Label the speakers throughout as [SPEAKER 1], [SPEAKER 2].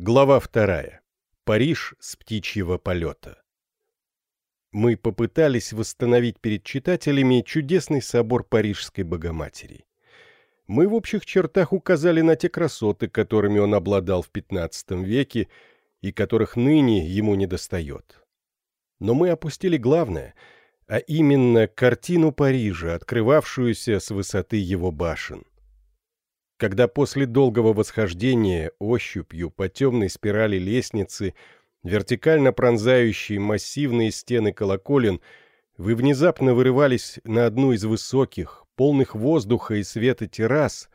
[SPEAKER 1] Глава вторая. Париж с птичьего полета. Мы попытались восстановить перед читателями чудесный собор Парижской Богоматери. Мы в общих чертах указали на те красоты, которыми он обладал в XV веке и которых ныне ему недостает. Но мы опустили главное, а именно картину Парижа, открывавшуюся с высоты его башен когда после долгого восхождения ощупью по темной спирали лестницы, вертикально пронзающей массивные стены колоколен, вы внезапно вырывались на одну из высоких, полных воздуха и света террас,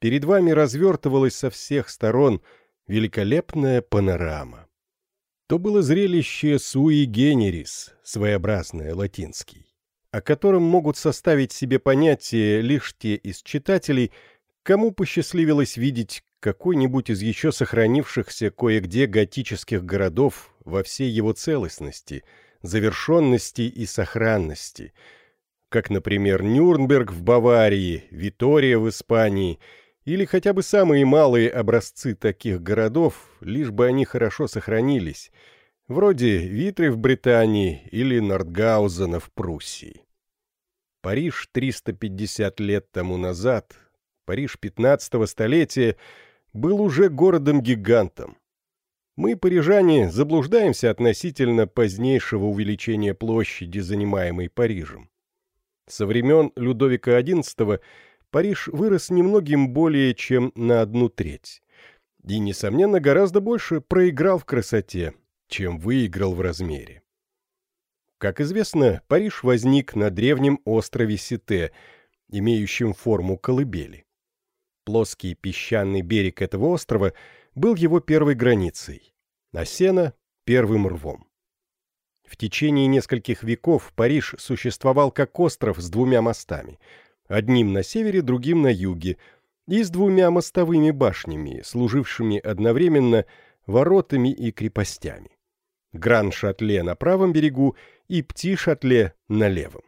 [SPEAKER 1] перед вами развертывалась со всех сторон великолепная панорама. То было зрелище суи генерис, своеобразное латинский, о котором могут составить себе понятие лишь те из читателей, Кому посчастливилось видеть какой-нибудь из еще сохранившихся кое-где готических городов во всей его целостности, завершенности и сохранности, как, например, Нюрнберг в Баварии, Витория в Испании или хотя бы самые малые образцы таких городов, лишь бы они хорошо сохранились, вроде Витры в Британии или Нордгаузена в Пруссии. Париж 350 лет тому назад Париж 15-го столетия был уже городом-гигантом. Мы, парижане, заблуждаемся относительно позднейшего увеличения площади, занимаемой Парижем. Со времен Людовика XI Париж вырос немногим более чем на одну треть. И, несомненно, гораздо больше проиграл в красоте, чем выиграл в размере. Как известно, Париж возник на древнем острове Сите, имеющем форму колыбели. Плоский песчаный берег этого острова был его первой границей, а сено — первым рвом. В течение нескольких веков Париж существовал как остров с двумя мостами, одним на севере, другим на юге, и с двумя мостовыми башнями, служившими одновременно воротами и крепостями. Гран-Шатле на правом берегу и Пти-Шатле на левом.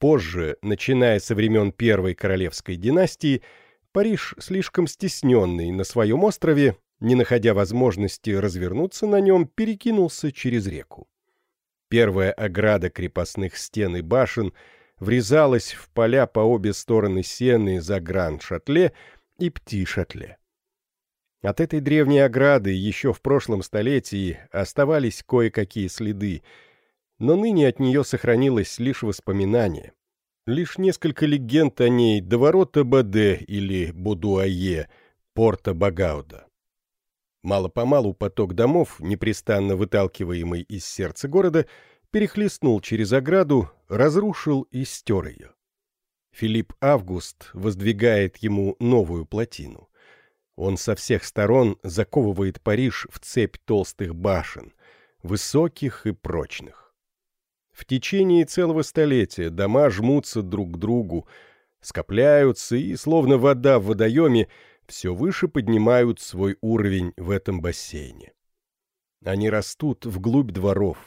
[SPEAKER 1] Позже, начиная со времен Первой Королевской династии, Париж, слишком стесненный на своем острове, не находя возможности развернуться на нем, перекинулся через реку. Первая ограда крепостных стен и башен врезалась в поля по обе стороны сены за Гран-Шатле и Пти-Шатле. От этой древней ограды еще в прошлом столетии оставались кое-какие следы, но ныне от нее сохранилось лишь воспоминание, Лишь несколько легенд о ней до ворота Баде или Будуае, порта Багауда. Мало-помалу поток домов, непрестанно выталкиваемый из сердца города, перехлестнул через ограду, разрушил и стер ее. Филипп Август воздвигает ему новую плотину. Он со всех сторон заковывает Париж в цепь толстых башен, высоких и прочных. В течение целого столетия дома жмутся друг к другу, скопляются и, словно вода в водоеме, все выше поднимают свой уровень в этом бассейне. Они растут вглубь дворов,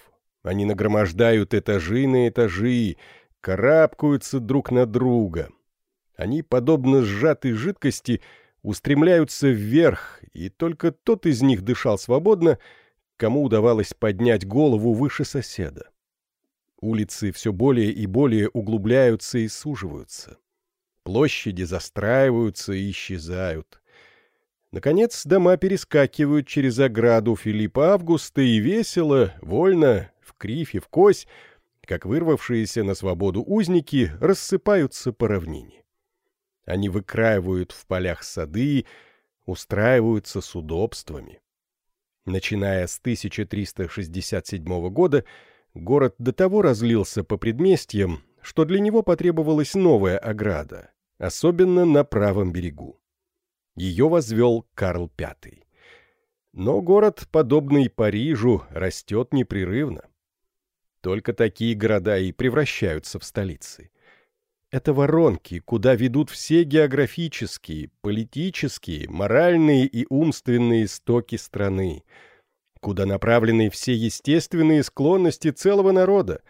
[SPEAKER 1] они нагромождают этажи на этажи, карабкаются друг на друга. Они, подобно сжатой жидкости, устремляются вверх, и только тот из них дышал свободно, кому удавалось поднять голову выше соседа. Улицы все более и более углубляются и суживаются. Площади застраиваются и исчезают. Наконец, дома перескакивают через ограду Филиппа Августа и весело, вольно, в кривь и в кось, как вырвавшиеся на свободу узники, рассыпаются по равнине. Они выкраивают в полях сады, устраиваются с удобствами. Начиная с 1367 года, Город до того разлился по предместьям, что для него потребовалась новая ограда, особенно на правом берегу. Ее возвел Карл V. Но город, подобный Парижу, растет непрерывно. Только такие города и превращаются в столицы. Это воронки, куда ведут все географические, политические, моральные и умственные стоки страны — куда направлены все естественные склонности целого народа.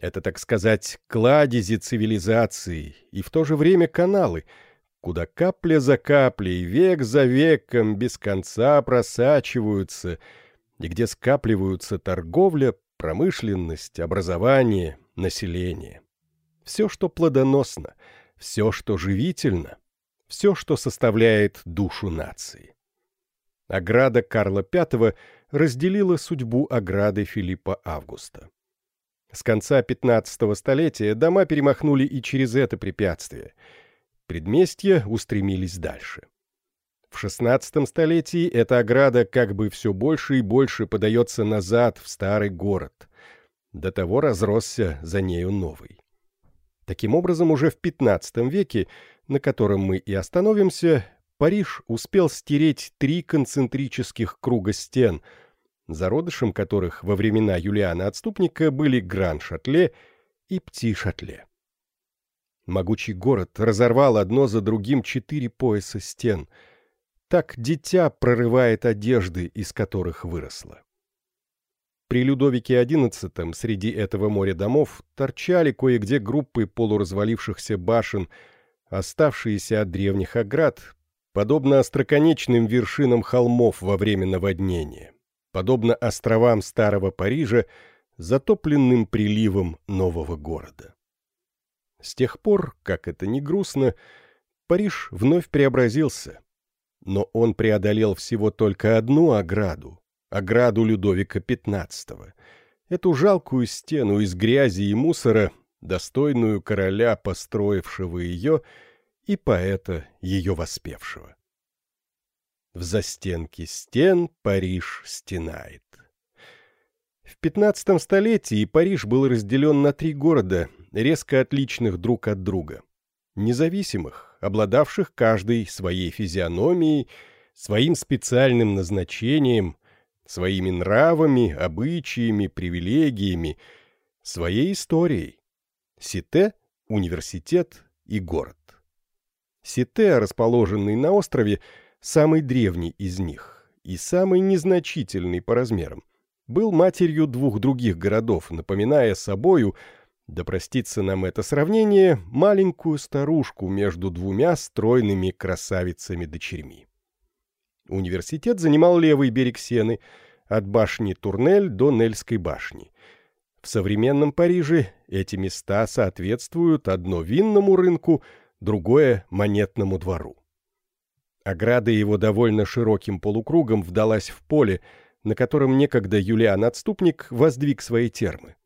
[SPEAKER 1] Это, так сказать, кладези цивилизации и в то же время каналы, куда капля за каплей, век за веком без конца просачиваются, и где скапливаются торговля, промышленность, образование, население. Все, что плодоносно, все, что живительно, все, что составляет душу нации. Ограда Карла V разделила судьбу ограды Филиппа Августа. С конца 15 столетия дома перемахнули и через это препятствие. Предместья устремились дальше. В XVI столетии эта ограда как бы все больше и больше подается назад в старый город. До того разросся за нею новый. Таким образом, уже в XV веке, на котором мы и остановимся, Париж успел стереть три концентрических круга стен, зародышем которых во времена Юлиана Отступника были Гран-Шатле и Пти-Шатле. Могучий город разорвал одно за другим четыре пояса стен. Так дитя прорывает одежды, из которых выросло. При Людовике XI среди этого моря домов торчали кое-где группы полуразвалившихся башен, оставшиеся от древних оград, подобно остроконечным вершинам холмов во время наводнения, подобно островам Старого Парижа, затопленным приливом нового города. С тех пор, как это не грустно, Париж вновь преобразился, но он преодолел всего только одну ограду, ограду Людовика XV, эту жалкую стену из грязи и мусора, достойную короля, построившего ее, и поэта, ее воспевшего. В застенке стен Париж стенает. В XV столетии Париж был разделен на три города, резко отличных друг от друга. Независимых, обладавших каждой своей физиономией, своим специальным назначением, своими нравами, обычаями, привилегиями, своей историей. Сите, университет и город. Сите, расположенный на острове, самый древний из них и самый незначительный по размерам, был матерью двух других городов, напоминая собою, да простится нам это сравнение, маленькую старушку между двумя стройными красавицами-дочерьми. Университет занимал левый берег Сены, от башни Турнель до Нельской башни. В современном Париже эти места соответствуют одно винному рынку, другое — монетному двору. Ограда его довольно широким полукругом вдалась в поле, на котором некогда Юлиан-отступник воздвиг свои термы.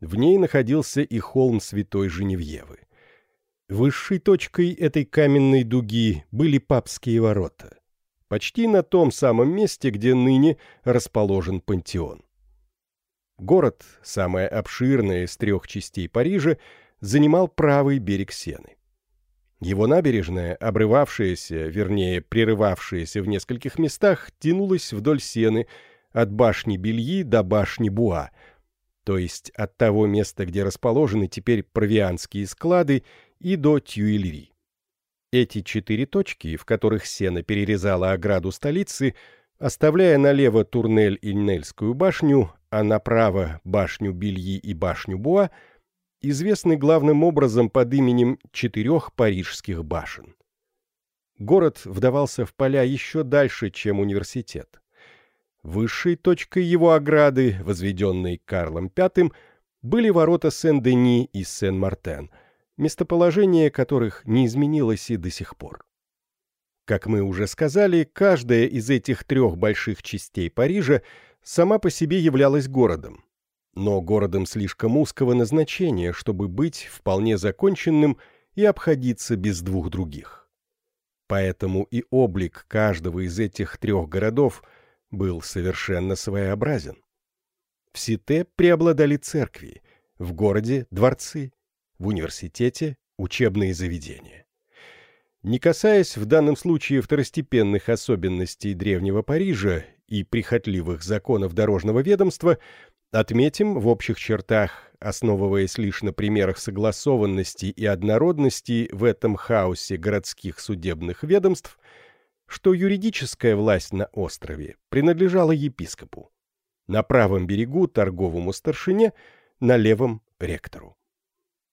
[SPEAKER 1] В ней находился и холм Святой Женевьевы. Высшей точкой этой каменной дуги были папские ворота почти на том самом месте, где ныне расположен пантеон. Город, самое обширное из трех частей Парижа, занимал правый берег Сены. Его набережная, обрывавшаяся, вернее, прерывавшаяся в нескольких местах, тянулась вдоль Сены от башни Бельи до башни Буа, то есть от того места, где расположены теперь провианские склады, и до Тюильри. Эти четыре точки, в которых сено перерезало ограду столицы, оставляя налево Турнель и Нельскую башню, а направо башню Бельи и башню Буа, известны главным образом под именем четырех парижских башен. Город вдавался в поля еще дальше, чем университет. Высшей точкой его ограды, возведенной Карлом V, были ворота Сен-Дени и Сен-Мартен — местоположение которых не изменилось и до сих пор. Как мы уже сказали, каждая из этих трех больших частей Парижа сама по себе являлась городом, но городом слишком узкого назначения, чтобы быть вполне законченным и обходиться без двух других. Поэтому и облик каждого из этих трех городов был совершенно своеобразен. В Сите преобладали церкви, в городе — дворцы, в университете учебные заведения. Не касаясь в данном случае второстепенных особенностей древнего Парижа и прихотливых законов дорожного ведомства, отметим в общих чертах, основываясь лишь на примерах согласованности и однородности в этом хаосе городских судебных ведомств, что юридическая власть на острове принадлежала епископу, на правом берегу торговому старшине, на левом — ректору.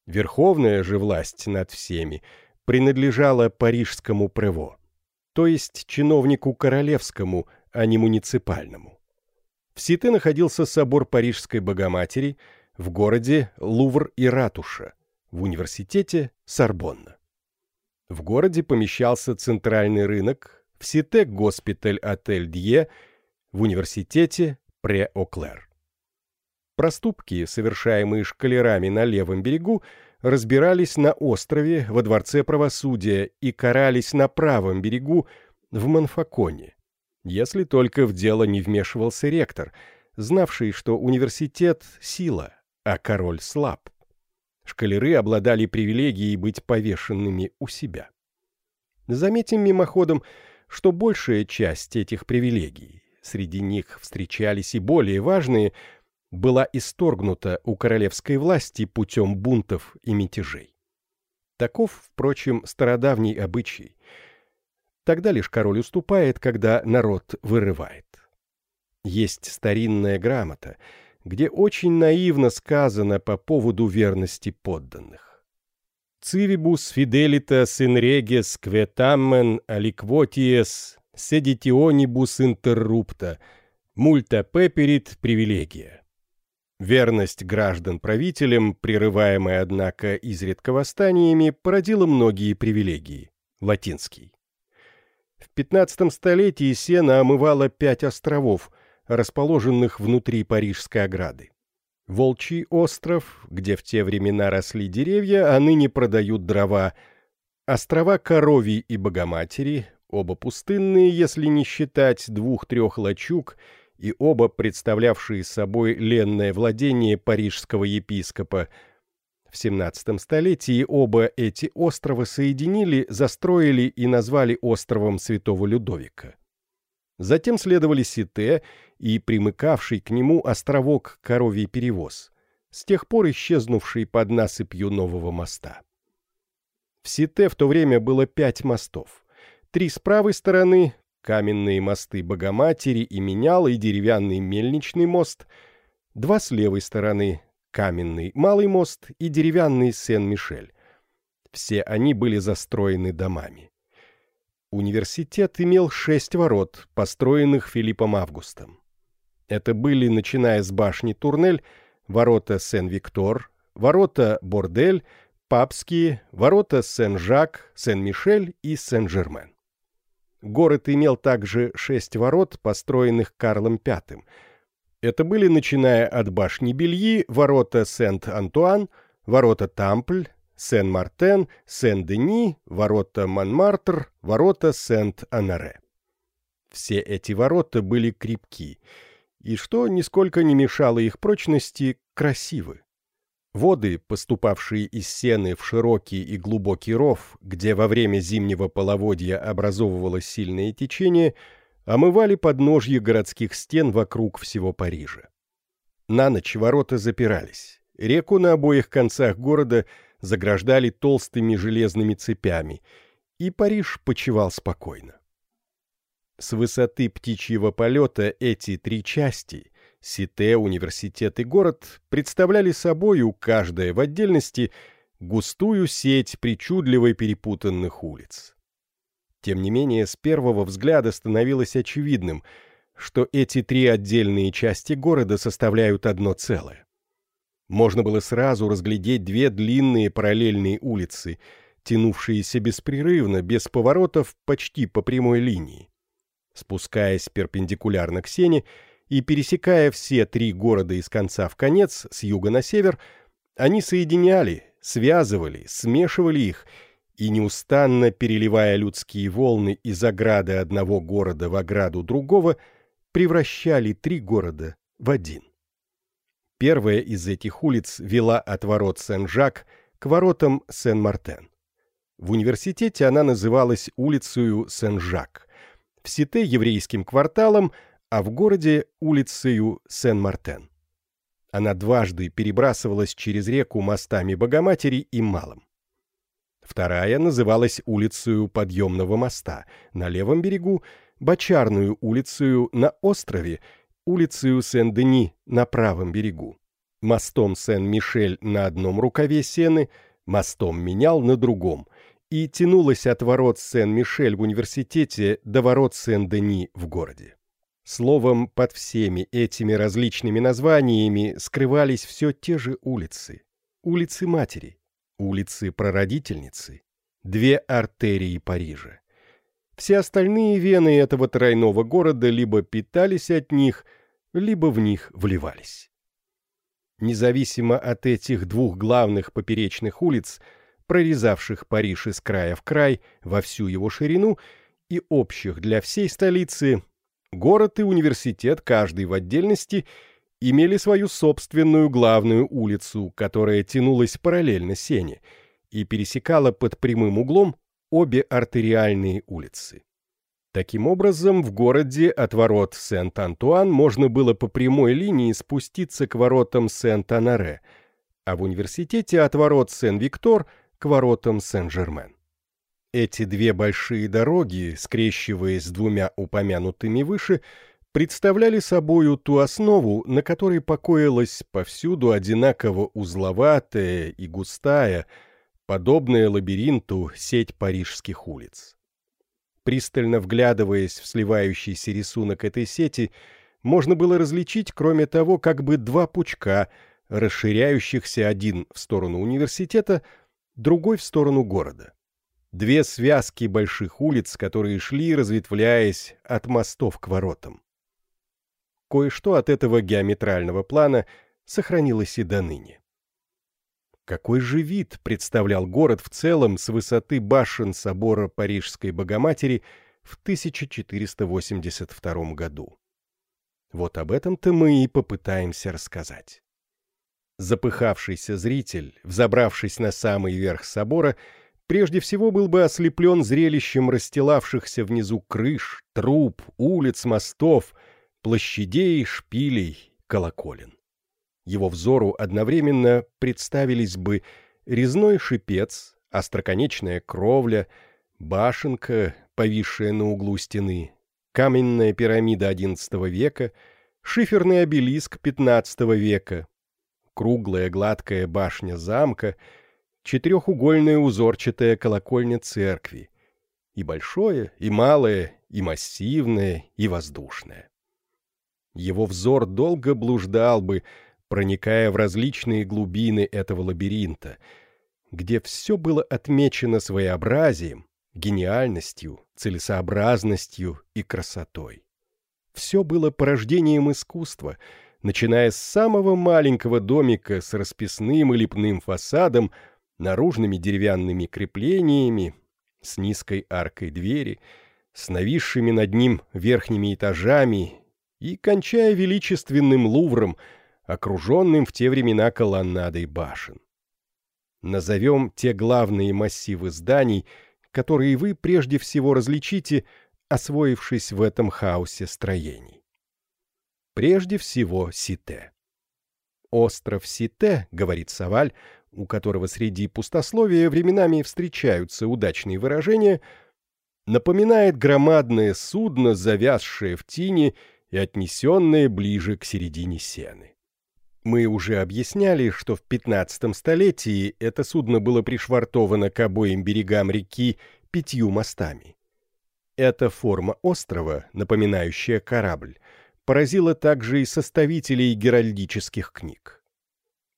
[SPEAKER 1] Верховная же власть над всеми принадлежала парижскому прево, то есть чиновнику королевскому, а не муниципальному. В Сите находился собор Парижской Богоматери, в городе Лувр и Ратуша, в университете Сорбонна. В городе помещался центральный рынок, в Сите госпиталь Отель Дье, в университете Пре-Оклер. Проступки, совершаемые шкалерами на левом берегу, разбирались на острове во Дворце правосудия и карались на правом берегу в Манфаконе, если только в дело не вмешивался ректор, знавший, что университет — сила, а король слаб. Шкалеры обладали привилегией быть повешенными у себя. Заметим мимоходом, что большая часть этих привилегий, среди них встречались и более важные — была исторгнута у королевской власти путем бунтов и мятежей. Таков, впрочем, стародавний обычай. Тогда лишь король уступает, когда народ вырывает. Есть старинная грамота, где очень наивно сказано по поводу верности подданных. «Цивибус фиделитас in reges quetamen aliquoties seditionibus interrupta, multa peperit privilegia». Верность граждан правителям, прерываемая, однако, изредка восстаниями, породила многие привилегии. Латинский. В 15 столетии Сена омывала пять островов, расположенных внутри Парижской ограды. Волчий остров, где в те времена росли деревья, а ныне продают дрова. Острова Коровий и Богоматери, оба пустынные, если не считать двух-трех лачуг — и оба представлявшие собой ленное владение парижского епископа. В XVII столетии оба эти острова соединили, застроили и назвали островом Святого Людовика. Затем следовали Сите и примыкавший к нему островок Коровий перевоз, с тех пор исчезнувший под насыпью нового моста. В Сите в то время было пять мостов. Три с правой стороны, каменные мосты Богоматери и Меняла и деревянный мельничный мост, два с левой стороны, каменный Малый мост и деревянный Сен-Мишель. Все они были застроены домами. Университет имел шесть ворот, построенных Филиппом Августом. Это были, начиная с башни Турнель, ворота Сен-Виктор, ворота Бордель, Папские, ворота Сен-Жак, Сен-Мишель и Сен-Жермен. Город имел также шесть ворот, построенных Карлом V. Это были, начиная от башни Бельи, ворота Сент-Антуан, ворота Тампль, Сен-Мартен, Сен-Дени, ворота Монмартр, ворота Сент-Анаре. Все эти ворота были крепки, и, что нисколько не мешало их прочности, красивы. Воды, поступавшие из сены в широкий и глубокий ров, где во время зимнего половодья образовывалось сильное течение, омывали подножье городских стен вокруг всего Парижа. На ночь ворота запирались. Реку на обоих концах города заграждали толстыми железными цепями, и Париж почивал спокойно. С высоты птичьего полета эти три части Сите, университет и город представляли собою, каждая в отдельности, густую сеть причудливо перепутанных улиц. Тем не менее, с первого взгляда становилось очевидным, что эти три отдельные части города составляют одно целое. Можно было сразу разглядеть две длинные параллельные улицы, тянувшиеся беспрерывно, без поворотов, почти по прямой линии. Спускаясь перпендикулярно к сене, и пересекая все три города из конца в конец, с юга на север, они соединяли, связывали, смешивали их и, неустанно переливая людские волны из ограды одного города в ограду другого, превращали три города в один. Первая из этих улиц вела от ворот Сен-Жак к воротам Сен-Мартен. В университете она называлась улицею Сен-Жак, в Сите еврейским кварталом – а в городе улицею Сен-Мартен. Она дважды перебрасывалась через реку мостами Богоматери и Малым. Вторая называлась улицею Подъемного моста, на левом берегу — Бочарную улицею на острове, улицею Сен-Дени на правом берегу, мостом Сен-Мишель на одном рукаве Сены, мостом Менял на другом, и тянулась от ворот Сен-Мишель в университете до ворот Сен-Дени в городе. Словом, под всеми этими различными названиями скрывались все те же улицы. Улицы матери, улицы прародительницы, две артерии Парижа. Все остальные вены этого тройного города либо питались от них, либо в них вливались. Независимо от этих двух главных поперечных улиц, прорезавших Париж из края в край во всю его ширину и общих для всей столицы, Город и университет, каждый в отдельности, имели свою собственную главную улицу, которая тянулась параллельно Сене и пересекала под прямым углом обе артериальные улицы. Таким образом, в городе от ворот Сент-Антуан можно было по прямой линии спуститься к воротам Сент-Анаре, а в университете от ворот Сен-Виктор к воротам Сен-Жермен. Эти две большие дороги, скрещиваясь с двумя упомянутыми выше, представляли собою ту основу, на которой покоилась повсюду одинаково узловатая и густая, подобная лабиринту сеть парижских улиц. Пристально вглядываясь в сливающийся рисунок этой сети, можно было различить, кроме того, как бы два пучка, расширяющихся один в сторону университета, другой в сторону города две связки больших улиц, которые шли, разветвляясь от мостов к воротам. Кое-что от этого геометрального плана сохранилось и до ныне. Какой же вид представлял город в целом с высоты башен собора Парижской Богоматери в 1482 году? Вот об этом-то мы и попытаемся рассказать. Запыхавшийся зритель, взобравшись на самый верх собора, прежде всего был бы ослеплен зрелищем расстилавшихся внизу крыш, труб, улиц, мостов, площадей, шпилей, колоколен. Его взору одновременно представились бы резной шипец, остроконечная кровля, башенка, повисшая на углу стены, каменная пирамида XI века, шиферный обелиск XV века, круглая гладкая башня замка — четырехугольная узорчатая колокольня церкви. И большое, и малое, и массивное, и воздушное. Его взор долго блуждал бы, проникая в различные глубины этого лабиринта, где все было отмечено своеобразием, гениальностью, целесообразностью и красотой. Все было порождением искусства, начиная с самого маленького домика с расписным и лепным фасадом наружными деревянными креплениями, с низкой аркой двери, с нависшими над ним верхними этажами и кончая величественным лувром, окруженным в те времена колоннадой башен. Назовем те главные массивы зданий, которые вы прежде всего различите, освоившись в этом хаосе строений. Прежде всего Сите. Остров Сите, говорит Саваль, у которого среди пустословия временами встречаются удачные выражения, напоминает громадное судно, завязшее в тине и отнесенное ближе к середине сены. Мы уже объясняли, что в 15 столетии это судно было пришвартовано к обоим берегам реки пятью мостами. Эта форма острова, напоминающая корабль, поразила также и составителей геральдических книг.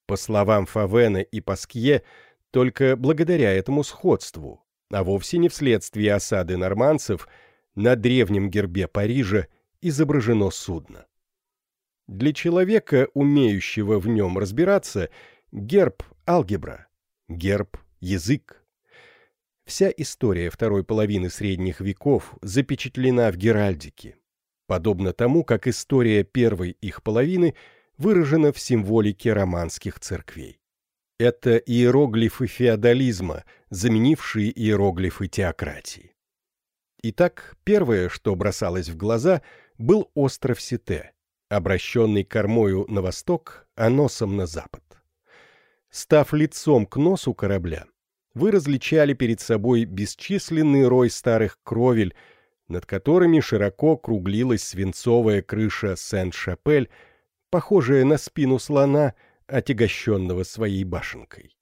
[SPEAKER 1] По словам Фавена и Паскье, только благодаря этому сходству, а вовсе не вследствие осады норманцев, на древнем гербе Парижа изображено судно. Для человека, умеющего в нем разбираться, герб — алгебра, герб — язык. Вся история второй половины средних веков запечатлена в Геральдике, подобно тому, как история первой их половины — выражено в символике романских церквей. Это иероглифы феодализма, заменившие иероглифы теократии. Итак, первое, что бросалось в глаза, был остров Сите, обращенный кормою на восток, а носом на запад. Став лицом к носу корабля, вы различали перед собой бесчисленный рой старых кровель, над которыми широко круглилась свинцовая крыша Сент-Шапель, похожая на спину слона, отягощенного своей башенкой.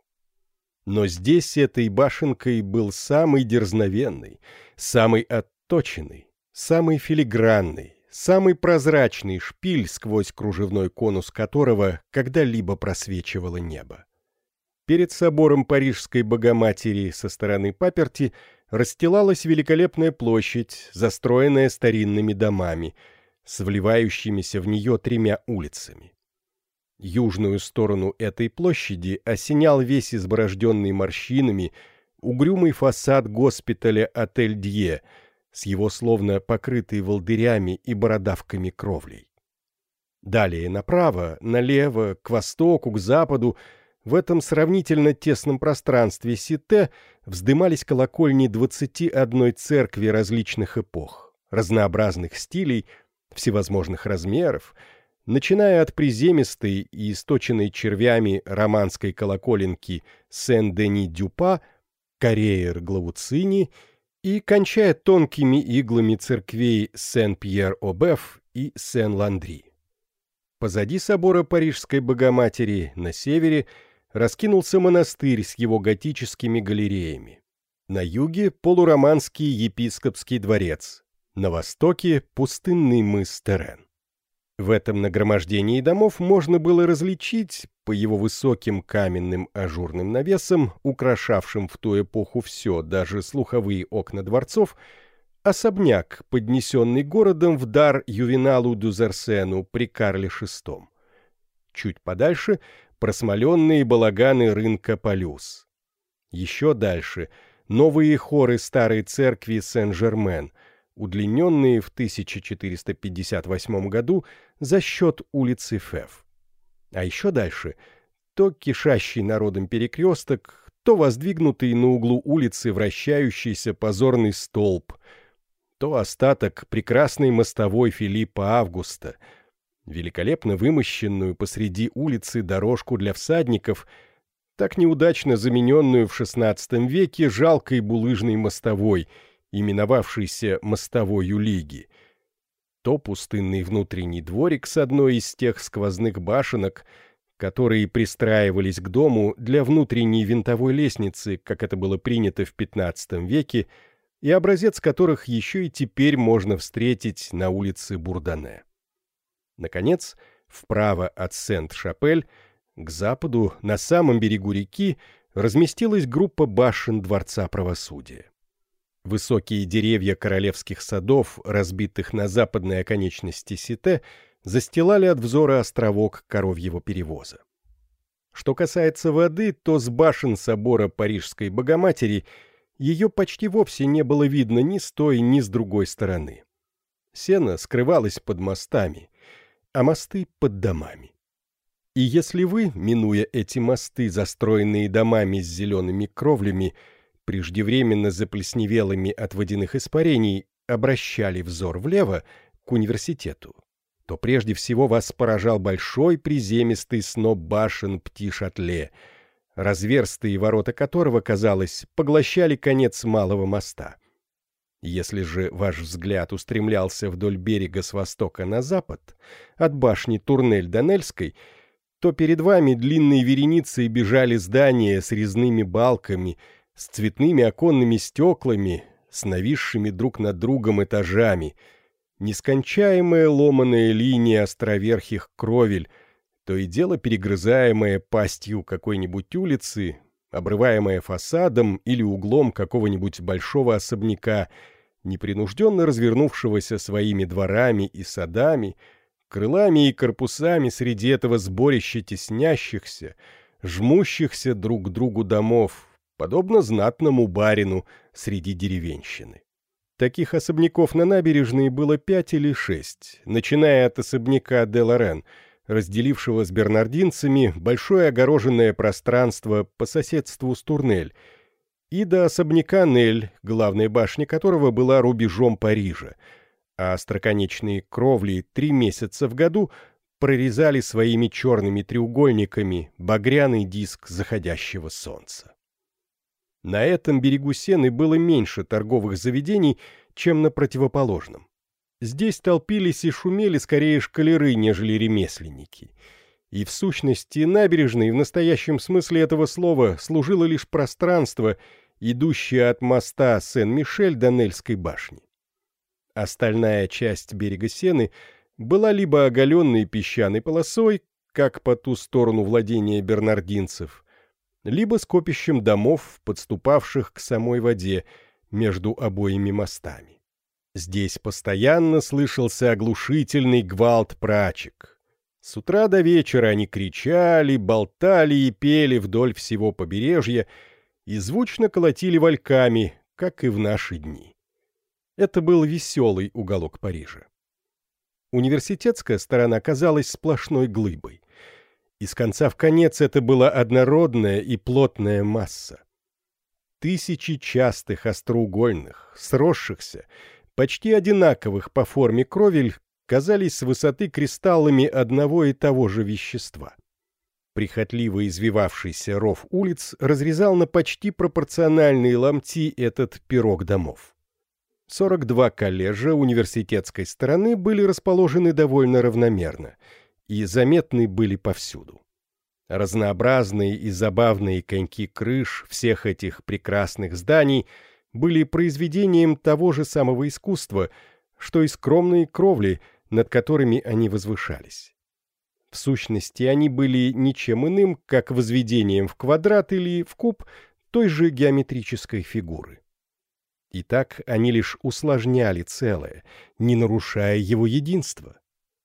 [SPEAKER 1] Но здесь этой башенкой был самый дерзновенный, самый отточенный, самый филигранный, самый прозрачный шпиль, сквозь кружевной конус которого когда-либо просвечивало небо. Перед собором Парижской Богоматери со стороны паперти расстилалась великолепная площадь, застроенная старинными домами, с вливающимися в нее тремя улицами. Южную сторону этой площади осенял весь изборожденный морщинами угрюмый фасад госпиталя «Отель Дье», с его словно покрытой волдырями и бородавками кровлей. Далее направо, налево, к востоку, к западу, в этом сравнительно тесном пространстве Сите вздымались колокольни 21 церкви различных эпох, разнообразных стилей, всевозможных размеров, начиная от приземистой и источенной червями романской колоколенки Сен-Дени-Дюпа, Карьер-Глауцини и кончая тонкими иглами церквей Сен-Пьер-Обеф и Сен-Ландри. Позади собора Парижской Богоматери на севере раскинулся монастырь с его готическими галереями. На юге – полуроманский епископский дворец, на востоке – пустынный мыс Терен. В этом нагромождении домов можно было различить, по его высоким каменным ажурным навесам, украшавшим в ту эпоху все, даже слуховые окна дворцов, особняк, поднесенный городом в дар Ювеналу Дузерсену при Карле VI. Чуть подальше — просмоленные балаганы рынка Полюс. Еще дальше — новые хоры старой церкви Сен-Жермен — удлиненные в 1458 году за счет улицы Фев. А еще дальше — то кишащий народом перекресток, то воздвигнутый на углу улицы вращающийся позорный столб, то остаток прекрасной мостовой Филиппа Августа, великолепно вымощенную посреди улицы дорожку для всадников — так неудачно замененную в XVI веке жалкой булыжной мостовой — именовавшийся мостовою лиги, то пустынный внутренний дворик с одной из тех сквозных башенок, которые пристраивались к дому для внутренней винтовой лестницы, как это было принято в XV веке, и образец которых еще и теперь можно встретить на улице Бурдане. Наконец, вправо от Сент-Шапель, к западу, на самом берегу реки, разместилась группа башен Дворца правосудия. Высокие деревья королевских садов, разбитых на западной оконечности Сите, застилали от взора островок коровьего перевоза. Что касается воды, то с башен собора Парижской Богоматери ее почти вовсе не было видно ни с той, ни с другой стороны. Сено скрывалось под мостами, а мосты — под домами. И если вы, минуя эти мосты, застроенные домами с зелеными кровлями, преждевременно заплесневелыми от водяных испарений, обращали взор влево, к университету, то прежде всего вас поражал большой приземистый сноп башен Пти-Шатле, разверстые ворота которого, казалось, поглощали конец малого моста. Если же ваш взгляд устремлялся вдоль берега с востока на запад, от башни Турнель-Донельской, то перед вами длинные вереницы бежали здания с резными балками — с цветными оконными стеклами, с нависшими друг над другом этажами, нескончаемая ломаная линия островерхих кровель, то и дело перегрызаемая пастью какой-нибудь улицы, обрываемая фасадом или углом какого-нибудь большого особняка, непринужденно развернувшегося своими дворами и садами, крылами и корпусами среди этого сборища теснящихся, жмущихся друг к другу домов, подобно знатному барину среди деревенщины. Таких особняков на набережной было пять или шесть, начиная от особняка де Лорен, разделившего с бернардинцами большое огороженное пространство по соседству с Турнель, и до особняка Нель, главная башня которого была рубежом Парижа, а остроконечные кровли три месяца в году прорезали своими черными треугольниками багряный диск заходящего солнца. На этом берегу Сены было меньше торговых заведений, чем на противоположном. Здесь толпились и шумели скорее шкалеры, нежели ремесленники. И в сущности набережной в настоящем смысле этого слова служило лишь пространство, идущее от моста Сен-Мишель до Нельской башни. Остальная часть берега Сены была либо оголенной песчаной полосой, как по ту сторону владения бернардинцев, либо скопищем домов, подступавших к самой воде между обоими мостами. Здесь постоянно слышался оглушительный гвалт прачек. С утра до вечера они кричали, болтали и пели вдоль всего побережья и звучно колотили вальками, как и в наши дни. Это был веселый уголок Парижа. Университетская сторона казалась сплошной глыбой. Из конца в конец это была однородная и плотная масса. Тысячи частых остроугольных, сросшихся, почти одинаковых по форме кровель казались с высоты кристаллами одного и того же вещества. Прихотливо извивавшийся ров улиц разрезал на почти пропорциональные ломти этот пирог домов. 42 коллежа университетской стороны были расположены довольно равномерно и заметны были повсюду. Разнообразные и забавные коньки крыш всех этих прекрасных зданий были произведением того же самого искусства, что и скромные кровли, над которыми они возвышались. В сущности, они были ничем иным, как возведением в квадрат или в куб той же геометрической фигуры. И так они лишь усложняли целое, не нарушая его единства,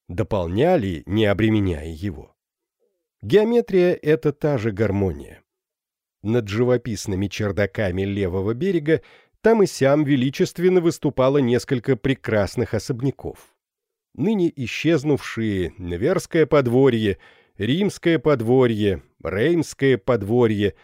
[SPEAKER 1] дополняли, не обременяя его. Геометрия — это та же гармония. Над живописными чердаками левого берега там и сям величественно выступало несколько прекрасных особняков. Ныне исчезнувшие Неверское подворье, Римское подворье, Реймское подворье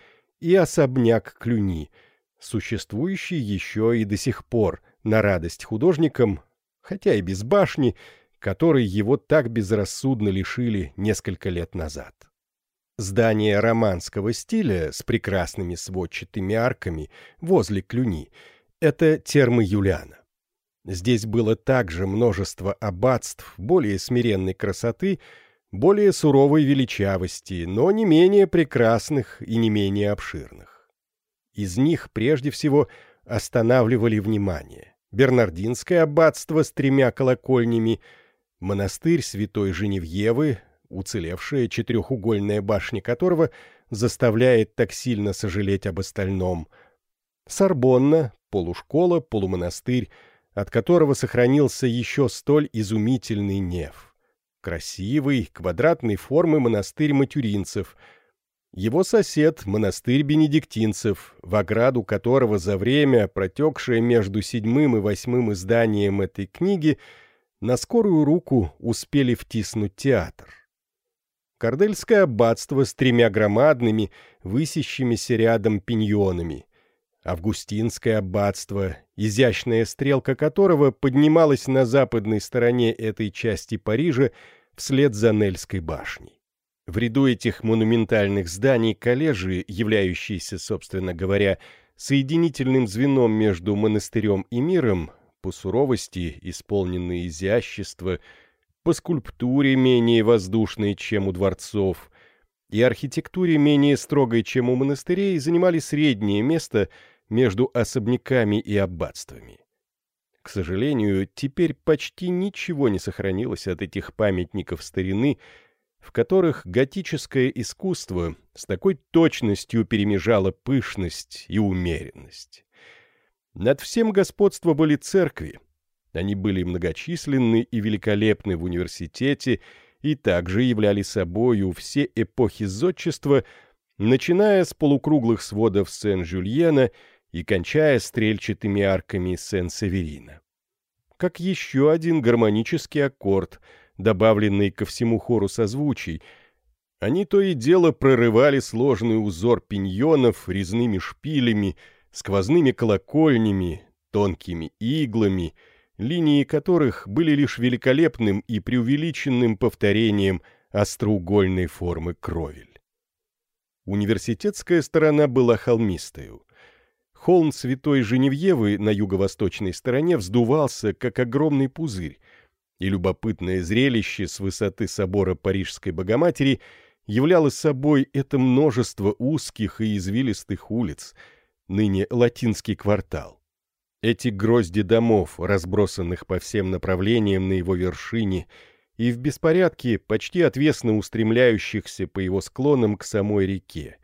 [SPEAKER 1] и особняк Клюни — существующий еще и до сих пор на радость художникам, хотя и без башни, которой его так безрассудно лишили несколько лет назад. Здание романского стиля с прекрасными сводчатыми арками возле Клюни — это термы Юлиана. Здесь было также множество аббатств более смиренной красоты, более суровой величавости, но не менее прекрасных и не менее обширных. Из них прежде всего останавливали внимание. Бернардинское аббатство с тремя колокольнями, монастырь святой Женевьевы, уцелевшая четырехугольная башня которого заставляет так сильно сожалеть об остальном, Сорбонна, полушкола, полумонастырь, от которого сохранился еще столь изумительный неф. Красивый, квадратной формы монастырь матюринцев — его сосед — монастырь бенедиктинцев, в ограду которого за время, протекшее между седьмым и восьмым изданием этой книги, на скорую руку успели втиснуть театр. Кордельское аббатство с тремя громадными, высящимися рядом пиньонами. Августинское аббатство, изящная стрелка которого поднималась на западной стороне этой части Парижа вслед за Нельской башней. В ряду этих монументальных зданий коллежи, являющиеся, собственно говоря, соединительным звеном между монастырем и миром, по суровости исполненные изящества, по скульптуре менее воздушной, чем у дворцов, и архитектуре менее строгой, чем у монастырей, занимали среднее место между особняками и аббатствами. К сожалению, теперь почти ничего не сохранилось от этих памятников старины, в которых готическое искусство с такой точностью перемежало пышность и умеренность. Над всем господство были церкви. Они были многочисленны и великолепны в университете и также являли собою все эпохи зодчества, начиная с полукруглых сводов Сен-Жюльена и кончая стрельчатыми арками Сен-Северина. Как еще один гармонический аккорд — добавленный ко всему хору созвучий, они то и дело прорывали сложный узор пиньонов резными шпилями, сквозными колокольнями, тонкими иглами, линии которых были лишь великолепным и преувеличенным повторением остроугольной формы кровель. Университетская сторона была холмистою. Холм Святой Женевьевы на юго-восточной стороне вздувался, как огромный пузырь, И любопытное зрелище с высоты собора Парижской Богоматери являло собой это множество узких и извилистых улиц, ныне латинский квартал. Эти грозди домов, разбросанных по всем направлениям на его вершине, и в беспорядке, почти отвесно устремляющихся по его склонам к самой реке.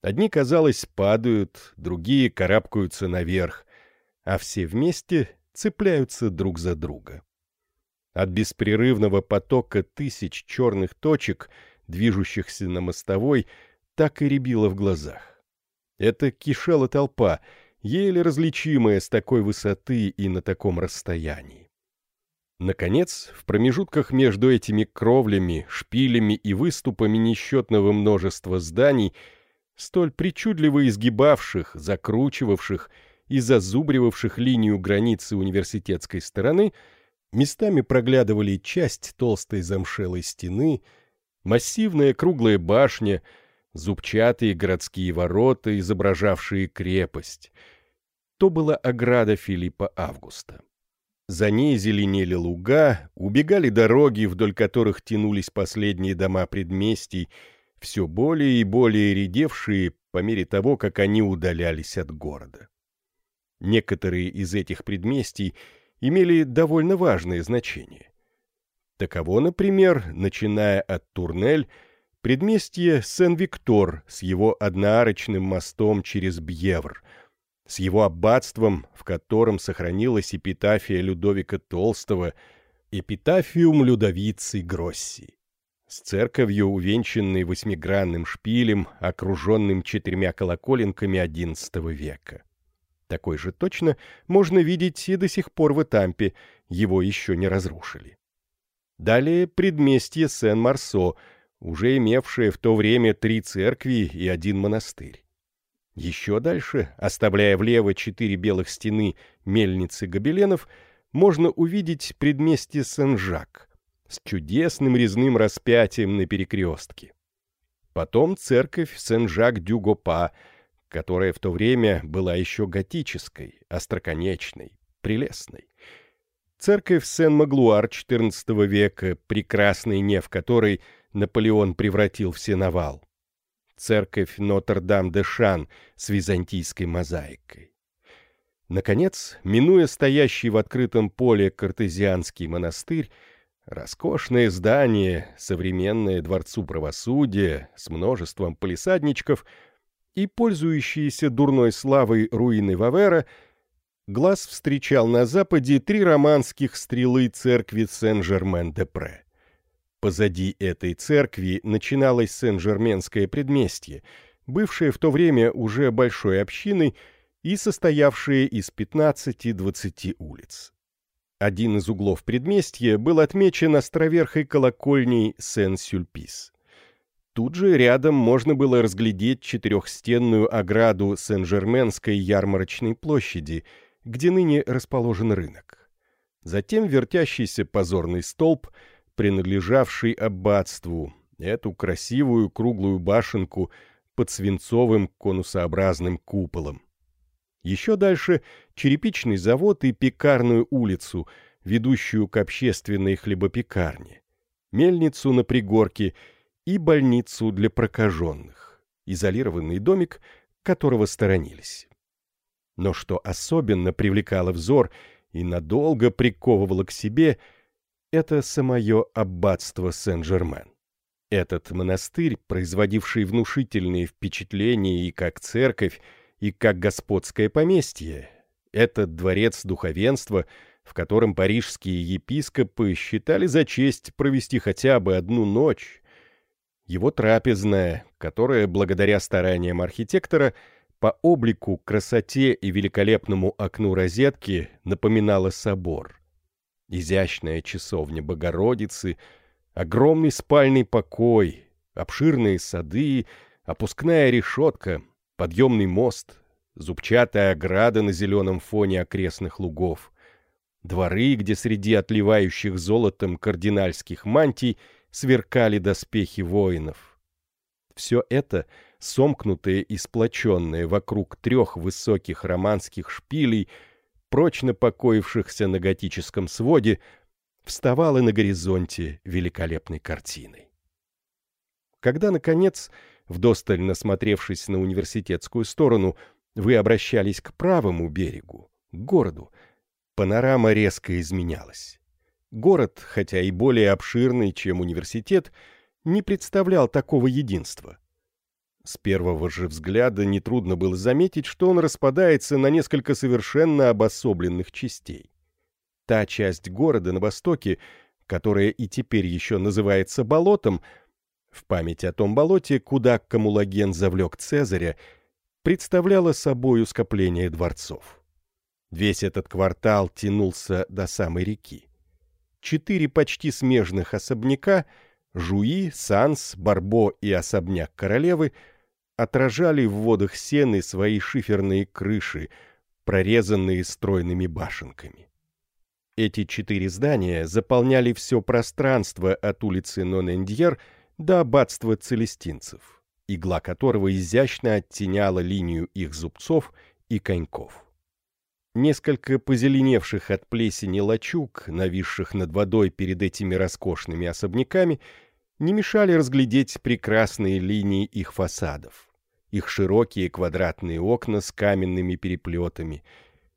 [SPEAKER 1] Одни, казалось, падают, другие карабкаются наверх, а все вместе цепляются друг за друга. От беспрерывного потока тысяч черных точек, движущихся на мостовой, так и рябило в глазах. Это кишела толпа — еле различимое с такой высоты и на таком расстоянии. Наконец, в промежутках между этими кровлями, шпилями и выступами несчетного множества зданий, столь причудливо изгибавших, закручивавших и зазубривавших линию границы университетской стороны, местами проглядывали часть толстой замшелой стены, массивная круглая башня, зубчатые городские ворота, изображавшие крепость — то была ограда Филиппа Августа. За ней зеленели луга, убегали дороги, вдоль которых тянулись последние дома предместий, все более и более редевшие по мере того, как они удалялись от города. Некоторые из этих предместий имели довольно важное значение. Таково, например, начиная от Турнель, предместье Сен-Виктор с его одноарочным мостом через Бьевр — с его аббатством, в котором сохранилась эпитафия Людовика Толстого, эпитафиум Людовицы Гросси, с церковью, увенчанной восьмигранным шпилем, окруженным четырьмя колоколенками XI века. Такой же точно можно видеть и до сих пор в Этампе, его еще не разрушили. Далее предместье Сен-Марсо, уже имевшее в то время три церкви и один монастырь. Еще дальше, оставляя влево четыре белых стены мельницы гобеленов, можно увидеть предместье Сен-Жак с чудесным резным распятием на перекрестке. Потом церковь Сен-Жак-дю-Гопа, которая в то время была еще готической, остроконечной, прелестной. Церковь Сен-Маглуар XIV века, прекрасный неф которой Наполеон превратил в сеновал церковь Нотр-Дам-де-Шан с византийской мозаикой. Наконец, минуя стоящий в открытом поле картезианский монастырь, роскошное здание, современное дворцу правосудия с множеством полисадничков и пользующиеся дурной славой руины Вавера, глаз встречал на западе три романских стрелы церкви Сен-Жермен-де-Пре. Позади этой церкви начиналось Сен-Жерменское предместье, бывшее в то время уже большой общиной и состоявшее из 15-20 улиц. Один из углов предместья был отмечен островерхой колокольней Сен-Сюльпис. Тут же рядом можно было разглядеть четырехстенную ограду Сен-Жерменской ярмарочной площади, где ныне расположен рынок. Затем вертящийся позорный столб — принадлежавший аббатству, эту красивую круглую башенку под свинцовым конусообразным куполом. Еще дальше черепичный завод и пекарную улицу, ведущую к общественной хлебопекарне, мельницу на пригорке и больницу для прокаженных, изолированный домик, которого сторонились. Но что особенно привлекало взор и надолго приковывало к себе — это самое аббатство Сен-Жермен. Этот монастырь, производивший внушительные впечатления и как церковь, и как господское поместье, этот дворец духовенства, в котором парижские епископы считали за честь провести хотя бы одну ночь, его трапезная, которая, благодаря стараниям архитектора, по облику, красоте и великолепному окну розетки напоминала собор — изящная часовня Богородицы, огромный спальный покой, обширные сады, опускная решетка, подъемный мост, зубчатая ограда на зеленом фоне окрестных лугов, дворы, где среди отливающих золотом кардинальских мантий сверкали доспехи воинов. Все это, сомкнутое и сплоченное вокруг трех высоких романских шпилей — прочно покоившихся на готическом своде, вставала на горизонте великолепной картиной. Когда, наконец, вдосталь насмотревшись на университетскую сторону, вы обращались к правому берегу, к городу, панорама резко изменялась. Город, хотя и более обширный, чем университет, не представлял такого единства. С первого же взгляда нетрудно было заметить, что он распадается на несколько совершенно обособленных частей. Та часть города на востоке, которая и теперь еще называется болотом, в память о том болоте, куда Камулаген завлек Цезаря, представляла собою скопление дворцов. Весь этот квартал тянулся до самой реки. Четыре почти смежных особняка — Жуи, Санс, Барбо и особняк королевы — отражали в водах сены свои шиферные крыши, прорезанные стройными башенками. Эти четыре здания заполняли все пространство от улицы Нонендьер до аббатства целестинцев, игла которого изящно оттеняла линию их зубцов и коньков. Несколько позеленевших от плесени лачуг, нависших над водой перед этими роскошными особняками, не мешали разглядеть прекрасные линии их фасадов, их широкие квадратные окна с каменными переплетами,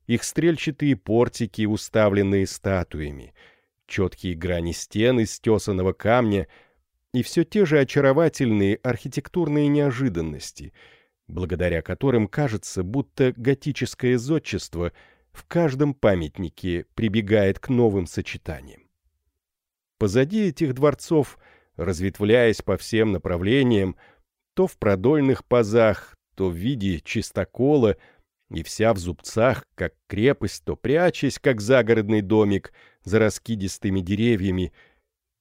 [SPEAKER 1] их стрельчатые портики, уставленные статуями, четкие грани стен из тесаного камня. И все те же очаровательные архитектурные неожиданности, благодаря которым кажется, будто готическое зодчество в каждом памятнике прибегает к новым сочетаниям. Позади этих дворцов – разветвляясь по всем направлениям, то в продольных пазах, то в виде чистокола, и вся в зубцах, как крепость, то прячась, как загородный домик, за раскидистыми деревьями,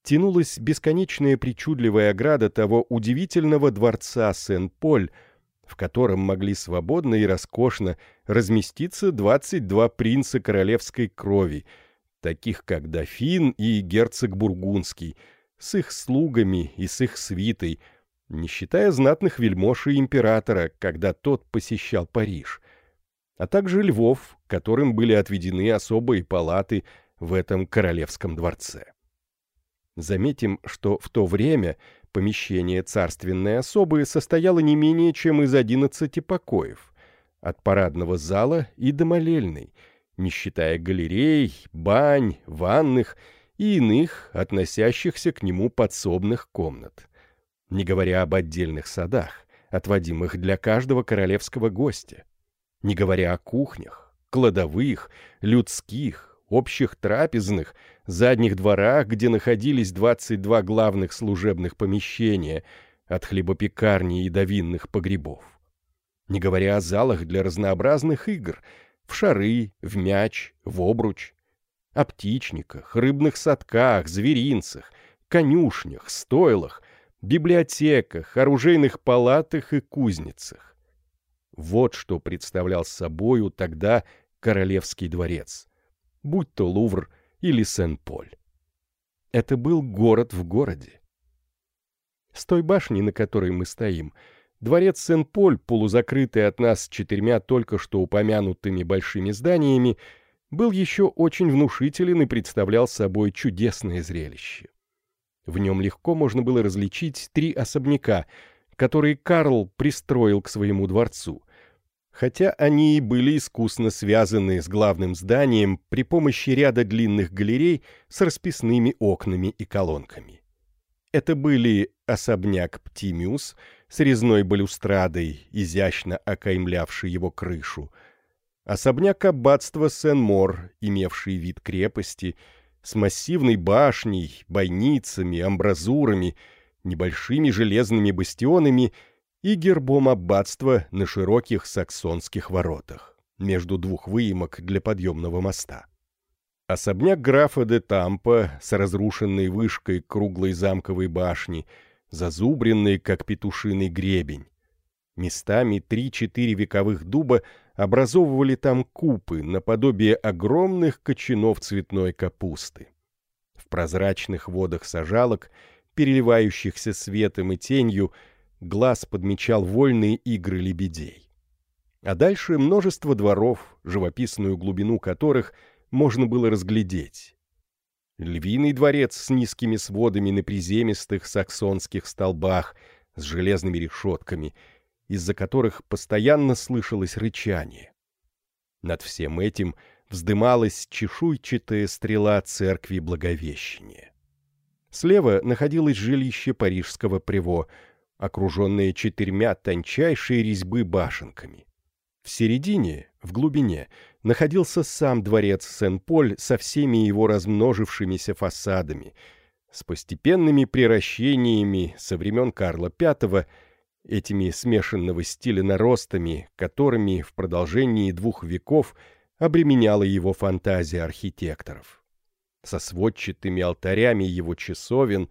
[SPEAKER 1] тянулась бесконечная причудливая ограда того удивительного дворца Сен-Поль, в котором могли свободно и роскошно разместиться 22 принца королевской крови, таких как дофин и герцог Бургундский — с их слугами и с их свитой, не считая знатных вельмож и императора, когда тот посещал Париж, а также львов, которым были отведены особые палаты в этом королевском дворце. Заметим, что в то время помещение царственной особы состояло не менее чем из одиннадцати покоев, от парадного зала и до молельной, не считая галерей, бань, ванных и иных, относящихся к нему подсобных комнат. Не говоря об отдельных садах, отводимых для каждого королевского гостя. Не говоря о кухнях, кладовых, людских, общих трапезных, задних дворах, где находились 22 главных служебных помещения, от хлебопекарни и до винных погребов. Не говоря о залах для разнообразных игр, в шары, в мяч, в обруч, о птичниках, рыбных садках, зверинцах, конюшнях, стойлах, библиотеках, оружейных палатах и кузницах. Вот что представлял собою тогда королевский дворец, будь то Лувр или Сен-Поль. Это был город в городе. С той башни, на которой мы стоим, дворец Сен-Поль, полузакрытый от нас четырьмя только что упомянутыми большими зданиями, был еще очень внушителен и представлял собой чудесное зрелище. В нем легко можно было различить три особняка, которые Карл пристроил к своему дворцу, хотя они и были искусно связаны с главным зданием при помощи ряда длинных галерей с расписными окнами и колонками. Это были особняк Птимиус с резной балюстрадой, изящно окаймлявший его крышу, Особняк аббатства Сен-Мор, имевший вид крепости, с массивной башней, бойницами, амбразурами, небольшими железными бастионами и гербом аббатства на широких саксонских воротах, между двух выемок для подъемного моста. Особняк графа де Тампа с разрушенной вышкой круглой замковой башни, зазубренный, как петушиный гребень. Местами три-четыре вековых дуба образовывали там купы наподобие огромных кочанов цветной капусты. В прозрачных водах сажалок, переливающихся светом и тенью, глаз подмечал вольные игры лебедей. А дальше множество дворов, живописную глубину которых можно было разглядеть. львиный дворец с низкими сводами на приземистых саксонских столбах с железными решетками, из-за которых постоянно слышалось рычание. Над всем этим вздымалась чешуйчатая стрела церкви Благовещения. Слева находилось жилище парижского приво, окруженное четырьмя тончайшей резьбы башенками. В середине, в глубине, находился сам дворец Сен-Поль со всеми его размножившимися фасадами, с постепенными приращениями со времен Карла V, этими смешанного стиля наростами, которыми в продолжении двух веков обременяла его фантазия архитекторов. Со сводчатыми алтарями его часовен,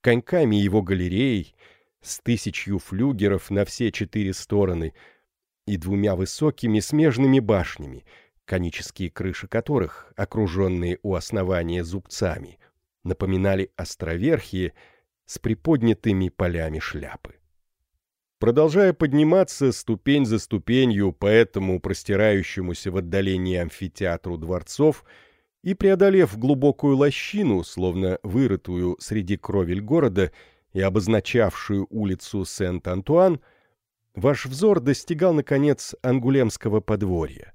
[SPEAKER 1] коньками его галерей, с тысячью флюгеров на все четыре стороны и двумя высокими смежными башнями — конические крыши которых, окруженные у основания зубцами, напоминали островерхие с приподнятыми полями шляпы. Продолжая подниматься ступень за ступенью по этому простирающемуся в отдалении амфитеатру дворцов и преодолев глубокую лощину, словно вырытую среди кровель города и обозначавшую улицу Сент-Антуан, ваш взор достигал, наконец, Ангулемского подворья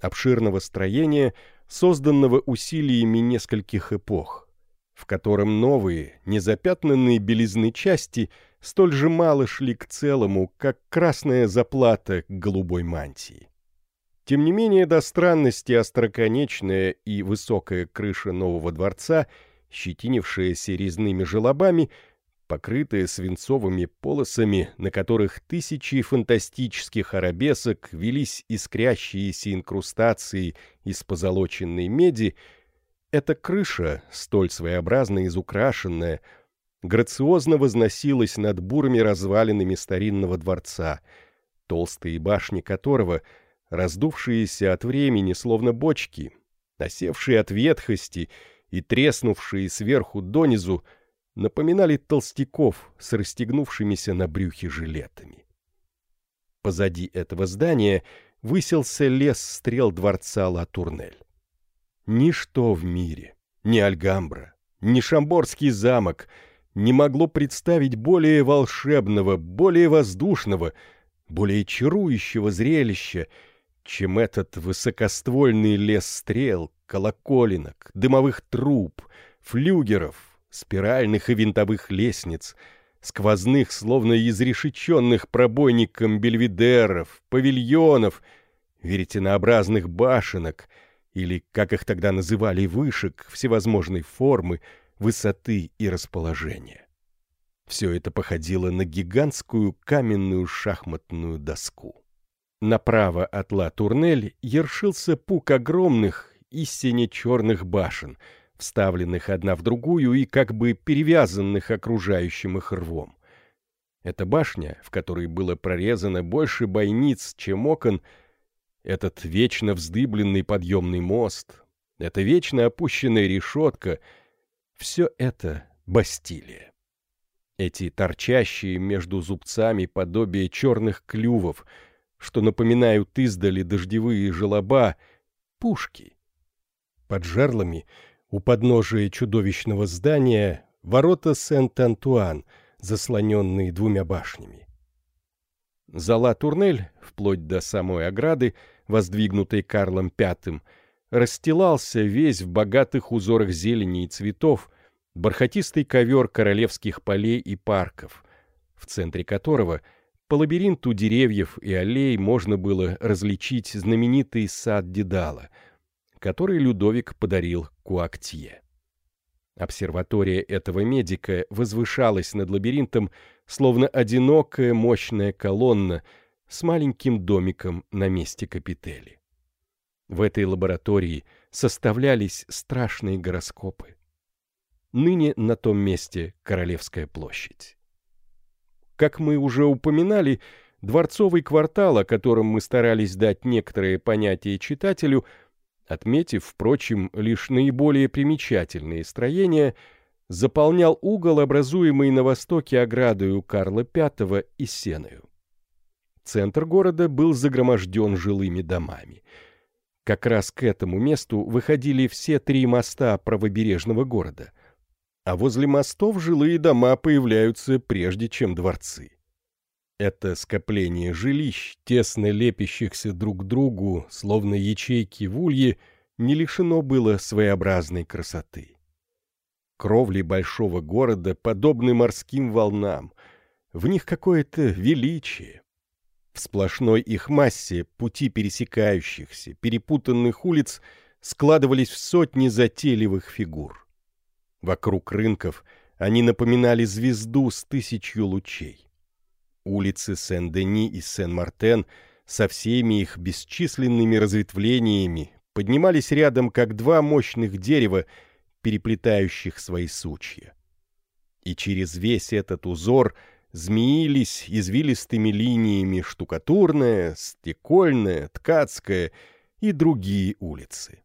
[SPEAKER 1] обширного строения, созданного усилиями нескольких эпох, в котором новые, незапятнанные белизны части столь же мало шли к целому, как красная заплата к голубой мантии. Тем не менее, до странности остроконечная и высокая крыша нового дворца, щетинившаяся резными желобами, покрытые свинцовыми полосами, на которых тысячи фантастических арабесок велись искрящиеся инкрустации из позолоченной меди, эта крыша, столь своеобразно изукрашенная, грациозно возносилась над бурыми развалинами старинного дворца, толстые башни которого, раздувшиеся от времени, словно бочки, осевшие от ветхости и треснувшие сверху донизу, напоминали толстяков с расстегнувшимися на брюхе жилетами. Позади этого здания высился лес стрел дворца Ла-Турнель. Ничто в мире, ни Альгамбра, ни Шамборский замок не могло представить более волшебного, более воздушного, более чарующего зрелища, чем этот высокоствольный лес стрел, колоколенок, дымовых труб, флюгеров, спиральных и винтовых лестниц, сквозных, словно изрешеченных пробойником бельведеров, павильонов, веретенообразных башенок или, как их тогда называли, вышек всевозможной формы, высоты и расположения. Все это походило на гигантскую каменную шахматную доску. Направо от Ла-Турнель ершился пук огромных, истине черных башен — вставленных одна в другую и как бы перевязанных окружающим их рвом. Эта башня, в которой было прорезано больше бойниц, чем окон, этот вечно вздыбленный подъемный мост, эта вечно опущенная решетка — все это Бастилия. Эти торчащие между зубцами подобие черных клювов, что напоминают издали дождевые желоба, пушки. Под жерлами — у подножия чудовищного здания ворота Сент-Антуан, заслоненные двумя башнями. Зала Турнель, вплоть до самой ограды, воздвигнутой Карлом V, расстилался весь в богатых узорах зелени и цветов, бархатистый ковер королевских полей и парков, в центре которого по лабиринту деревьев и аллей можно было различить знаменитый сад Дедала — который Людовик подарил Куактье. Обсерватория этого медика возвышалась над лабиринтом, словно одинокая мощная колонна с маленьким домиком на месте капители. В этой лаборатории составлялись страшные гороскопы. Ныне на том месте Королевская площадь. Как мы уже упоминали, дворцовый квартал, о котором мы старались дать некоторые понятия читателю – отметив, впрочем, лишь наиболее примечательные строения, заполнял угол, образуемый на востоке оградою Карла V и Сеною. Центр города был загроможден жилыми домами. Как раз к этому месту выходили все три моста правобережного города. А возле мостов жилые дома появляются прежде, чем дворцы. Это скопление жилищ, тесно лепящихся друг к другу, словно ячейки в улье, не лишено было своеобразной красоты. Кровли большого города подобны морским волнам, в них какое-то величие, в сплошной их массе пути пересекающихся, перепутанных улиц складывались в сотни затейливых фигур. Вокруг рынков они напоминали звезду с тысячью лучей. Улицы Сен-Дени и Сен-Мартен со всеми их бесчисленными разветвлениями поднимались рядом, как два мощных дерева, переплетающих свои сучья. И через весь этот узор — змеились извилистыми линиями штукатурная, стекольная, ткацкая и другие улицы.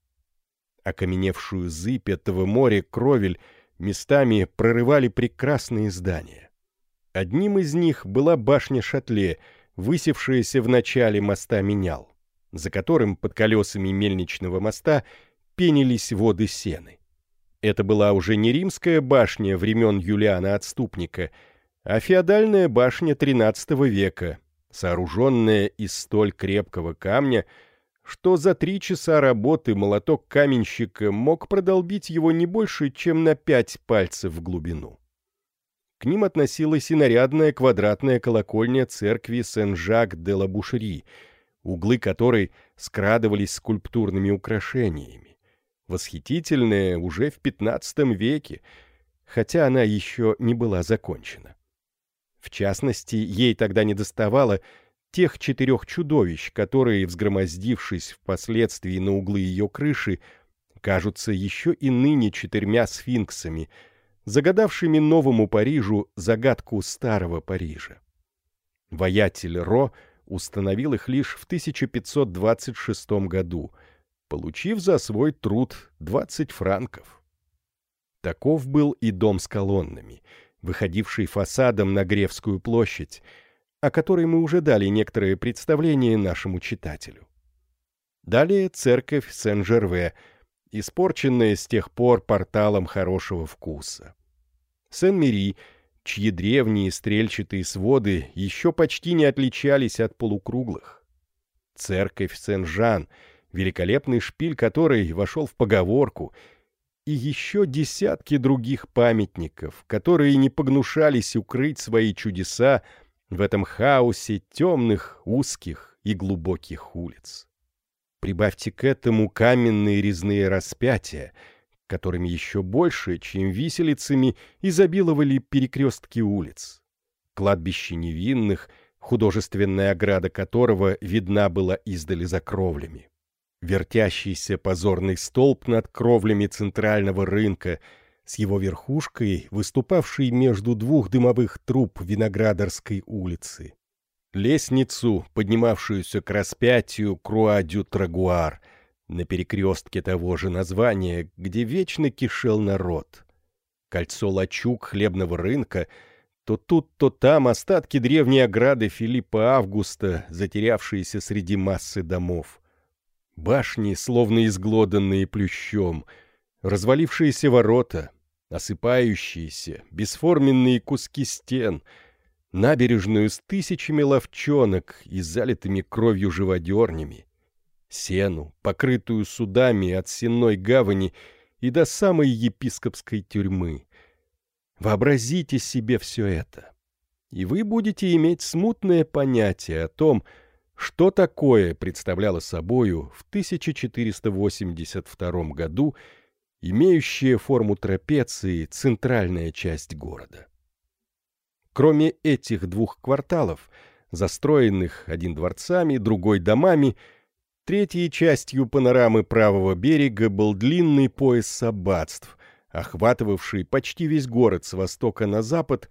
[SPEAKER 1] Окаменевшую зыбь этого моря кровель местами прорывали прекрасные здания. Одним из них была башня Шатле, высевшаяся в начале моста Менял, за которым под колесами мельничного моста пенились воды Сены. Это была уже не римская башня времен Юлиана Отступника — а феодальная башня XIII века, сооруженная из столь крепкого камня, что за три часа работы молоток каменщика мог продолбить его не больше, чем на пять пальцев в глубину. К ним относилась и нарядная квадратная колокольня церкви Сен-Жак-де-Ла-Бушери, углы которой скрадывались скульптурными украшениями. Восхитительная уже в XV веке, хотя она еще не была закончена. В частности, ей тогда не доставало тех четырех чудовищ, которые, взгромоздившись впоследствии на углы ее крыши, кажутся еще и ныне четырьмя сфинксами, загадавшими новому Парижу загадку старого Парижа. Воятель Ро установил их лишь в 1526 году, получив за свой труд 20 франков. Таков был и дом с колоннами — выходивший фасадом на Гревскую площадь, о которой мы уже дали некоторые представления нашему читателю. Далее церковь Сен-Жерве, испорченная с тех пор порталом хорошего вкуса. Сен-Мири, чьи древние стрельчатые своды еще почти не отличались от полукруглых. Церковь Сен-Жан, великолепный шпиль которой вошел в поговорку — и еще десятки других памятников, которые не погнушались укрыть свои чудеса в этом хаосе темных, узких и глубоких улиц. Прибавьте к этому каменные резные распятия, которыми еще больше, чем виселицами, изобиловали перекрестки улиц. Кладбище невинных, художественная ограда которого видна была издали за кровлями вертящийся позорный столб над кровлями центрального рынка с его верхушкой, выступавшей между двух дымовых труб Виноградарской улицы. Лестницу, поднимавшуюся к распятию Круа-дю-Трагуар, на перекрестке того же названия, где вечно кишел народ. Кольцо лачуг хлебного рынка, то тут, то там остатки древней ограды Филиппа Августа, затерявшиеся среди массы домов. Башни, словно изглоданные плющом, развалившиеся ворота, осыпающиеся, бесформенные куски стен, набережную с тысячами ловчонок и залитыми кровью живодернями, сену, покрытую судами от сенной гавани и до самой епископской тюрьмы. Вообразите себе все это, и вы будете иметь смутное понятие о том, такое представляла собою в 1482 году имеющая форму трапеции центральная часть города. Кроме этих двух кварталов, застроенных один дворцами, другой домами, третьей частью панорамы правого берега был длинный пояс аббатств, охватывавший почти весь город с востока на запад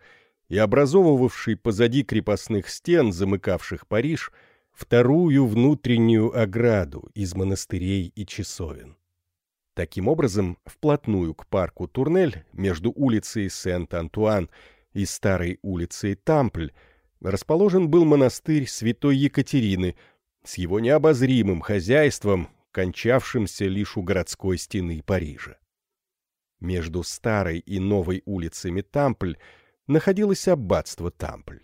[SPEAKER 1] и образовывавший позади крепостных стен, замыкавших Париж, вторую внутреннюю ограду из монастырей и часовен. Таким образом, вплотную к парку Турнель между улицей Сент-Антуан и старой улицей Тампль расположен был монастырь святой Екатерины с его необозримым хозяйством, кончавшимся лишь у городской стены Парижа. Между старой и новой улицами Тампль находилось аббатство Тампль.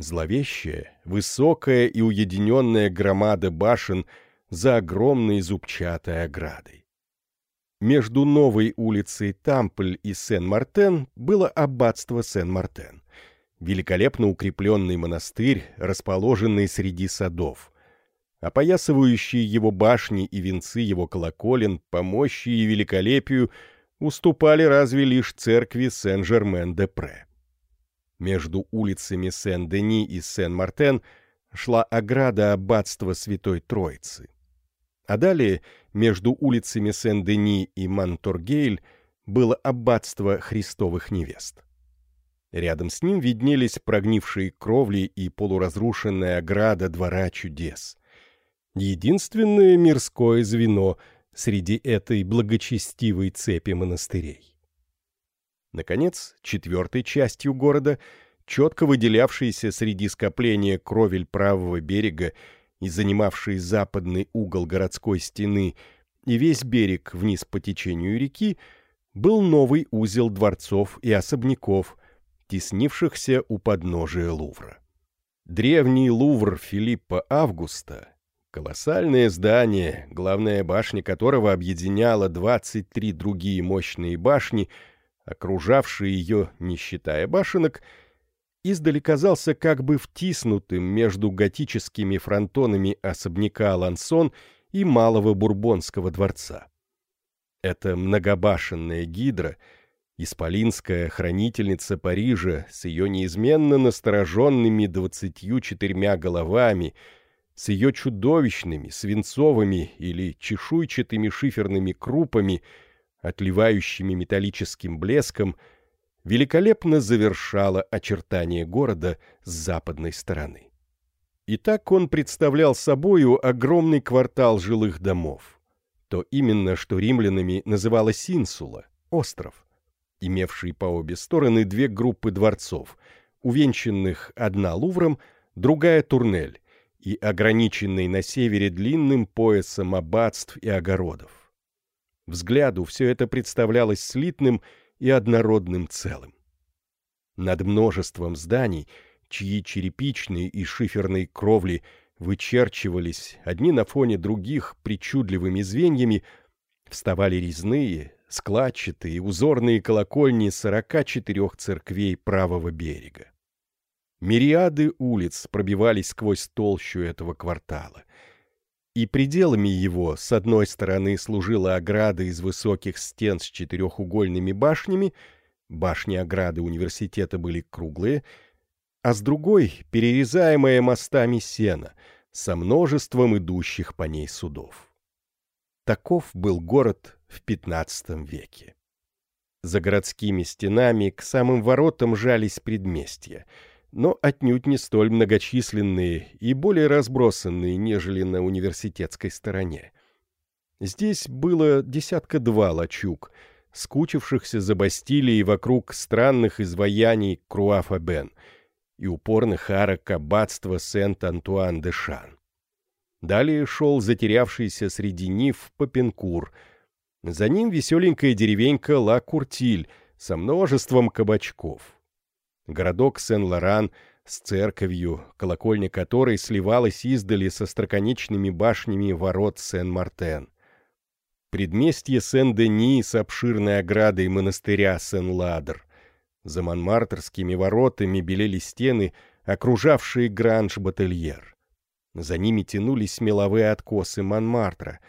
[SPEAKER 1] Зловещая, высокая и уединенная громада башен за огромной зубчатой оградой. Между новой улицей Тампль и Сен-Мартен было аббатство Сен-Мартен, великолепно укрепленный монастырь, расположенный среди садов. Опоясывающие его башни и венцы его колоколен по мощи и великолепию уступали разве лишь церкви Сен-Жермен-де-Пре. Между улицами Сен-Дени и Сен-Мартен шла ограда аббатства Святой Троицы. А далее, между улицами Сен-Дени и Манторгейль, было аббатство Христовых невест. Рядом с ним виднелись прогнившие кровли и полуразрушенная ограда двора чудес. Единственное мирское звено среди этой благочестивой цепи монастырей. Наконец, четвертой частью города, четко выделявшейся среди скопления кровель правого берега и занимавшей западный угол городской стены и весь берег вниз по течению реки, был новый узел дворцов и особняков, теснившихся у подножия Лувра. Древний Лувр Филиппа Августа, колоссальное здание, главная башня которого объединяла 23 другие мощные башни, окружавшие ее, не считая башенок, издали казался как бы втиснутым между готическими фронтонами особняка Алансон и малого Бурбонского дворца. Эта многобашенная гидра — Исполинская хранительница Парижа с ее неизменно настороженными двадцатью четырьмя головами, с ее чудовищными свинцовыми или чешуйчатыми шиферными крупами, отливающими металлическим блеском, великолепно завершала очертания города с западной стороны. И так он представлял собою огромный квартал жилых домов. То именно, что римлянами называлось инсула, остров — имевший по обе стороны две группы дворцов, увенчанных одна Лувром, другая Турнель, и ограниченный на севере длинным поясом аббатств и огородов. Взгляду все это представлялось слитным и однородным целым. Над множеством зданий, чьи черепичные и шиферные кровли вычерчивались одни на фоне других причудливыми звеньями, вставали резные, складчатые узорные колокольни сорока четырех церквей правого берега. Мириады улиц пробивались сквозь толщу этого квартала. И пределами его с одной стороны служила ограда из высоких стен с четырехугольными башнями, башни ограды университета были круглые, а с другой — перерезаемая мостами сена, со множеством идущих по ней судов. Таков был город в XV веке. За городскими стенами к самым воротам жались предместья, но отнюдь не столь многочисленные и более разбросанные, нежели на университетской стороне. Здесь было десятка-два лачуг, скучившихся за Бастилией вокруг странных изваяний Круафа-Бен и упорных арок аббатства Сент-Антуан-де-Шан. Далее шел затерявшийся среди нив Попенкур. За ним веселенькая деревенька Ла-Куртиль со множеством кабачков. Городок Сен-Лоран с церковью, колокольня которой сливалась издали со строконечными башнями ворот Сен-Мартен. Предместье Сен-Дени с обширной оградой монастыря Сен-Ладр. За Монмартрскими воротами белели стены, окружавшие Гранж-Бательер. За ними тянулись меловые откосы Монмартра,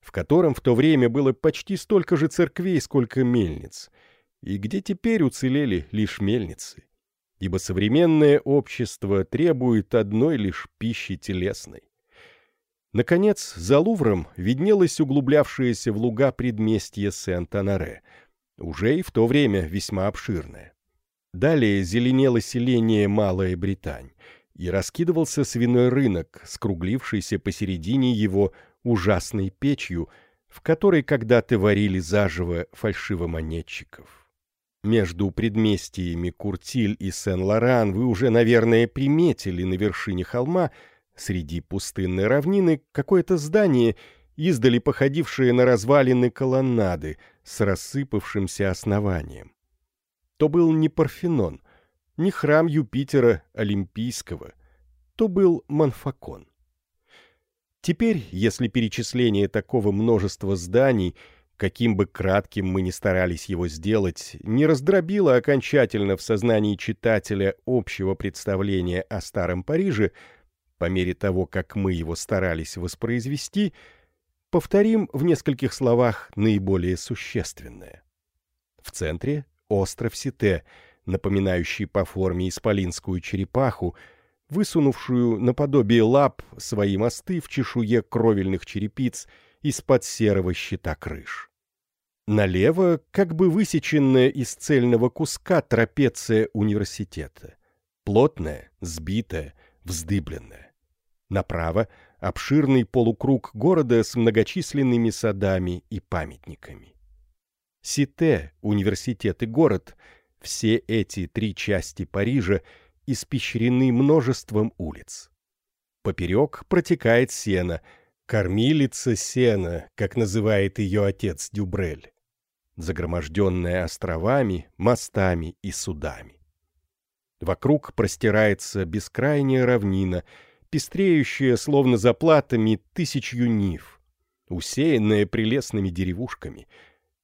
[SPEAKER 1] в котором в то время было почти столько же церквей, сколько мельниц, и где теперь уцелели лишь мельницы, ибо современное общество требует одной лишь пищи телесной. Наконец, за Лувром виднелось углублявшееся в луга предместье Сент-Анаре, уже и в то время весьма обширное. Далее зеленело селение Малая Британь, и раскидывался свиной рынок, скруглившийся посередине его ужасной печью, в которой когда-то варили заживо фальшивомонетчиков. Между предместьями Куртиль и Сен-Лоран вы уже, наверное, приметили на вершине холма, среди пустынной равнины, какое-то здание, издали походившие на развалины колоннады с рассыпавшимся основанием. То был не Парфенон, не храм Юпитера Олимпийского, то был Манфакон. Теперь, если перечисление такого множества зданий, каким бы кратким мы ни старались его сделать, не раздробило окончательно в сознании читателя общего представления о Старом Париже, по мере того, как мы его старались воспроизвести, повторим в нескольких словах наиболее существенное. В центре — остров Сите, напоминающий по форме исполинскую черепаху, высунувшую наподобие лап свои мосты в чешуе кровельных черепиц из-под серого щита крыш. Налево как бы высеченная из цельного куска трапеция университета. Плотная, сбитая, вздыбленная. Направо — обширный полукруг города с многочисленными садами и памятниками. Сите, университет и город — все эти три части Парижа — испещрены множеством улиц. Поперек протекает сено, кормилица сена, как называет ее отец Дюбрель, загроможденная островами, мостами и судами. Вокруг простирается бескрайняя равнина, пестреющая, словно заплатами, тысячью нив, усеянная прелестными деревушками.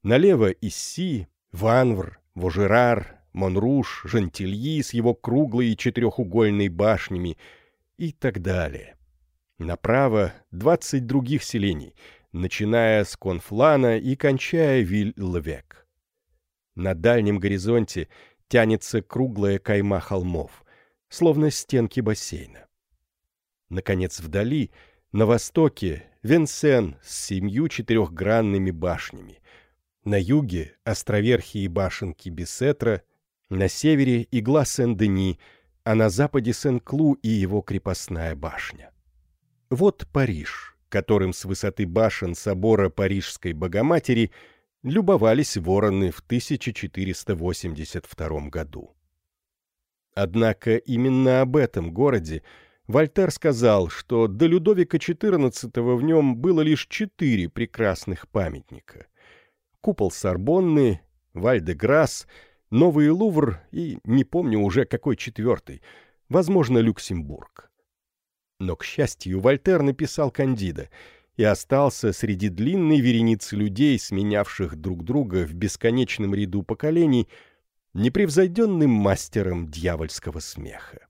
[SPEAKER 1] Налево Исси, Ванвр, Вожерар, Монруш, Жантильи с его круглой четырехугольной башнями и так далее. Направо двадцать других селений, начиная с Конфлана и кончая Виль-Левек. На дальнем горизонте тянется круглая кайма холмов, словно стенки бассейна. Наконец, вдали, на востоке, Венсен с семью четырехгранными башнями. На юге — островерхие башенки Бесетра — на севере игла Сен-Дени, а на западе Сен-Клу и его крепостная башня. Вот Париж, которым с высоты башен собора Парижской Богоматери любовались вороны в 1482 году. Однако именно об этом городе Вольтер сказал, что до Людовика XIV в нем было лишь четыре прекрасных памятника. Купол Сорбонны, Валь-де-Грасс — Новый Лувр и не помню уже какой четвертый, возможно, Люксембург. Но, к счастью, Вольтер написал «Кандида» и остался среди длинной вереницы людей, сменявших друг друга в бесконечном ряду поколений, непревзойденным мастером дьявольского смеха.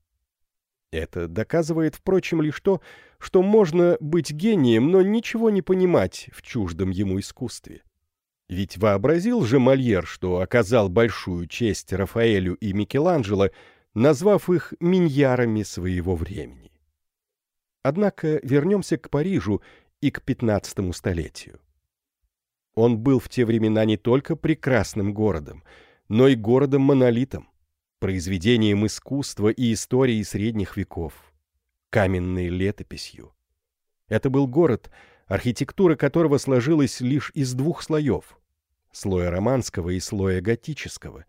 [SPEAKER 1] Это доказывает, впрочем, лишь то, что можно быть гением, но ничего не понимать в чуждом ему искусстве. Ведь вообразил же Мольер, что оказал большую честь Рафаэлю и Микеланджело, назвав их миньярами своего времени. Однако вернемся к Парижу и к XV столетию. Он был в те времена не только прекрасным городом, но и городом-монолитом, произведением искусства и истории средних веков, каменной летописью. Это был город — архитектура которого сложилась лишь из двух слоев — слоя романского и слоя готического,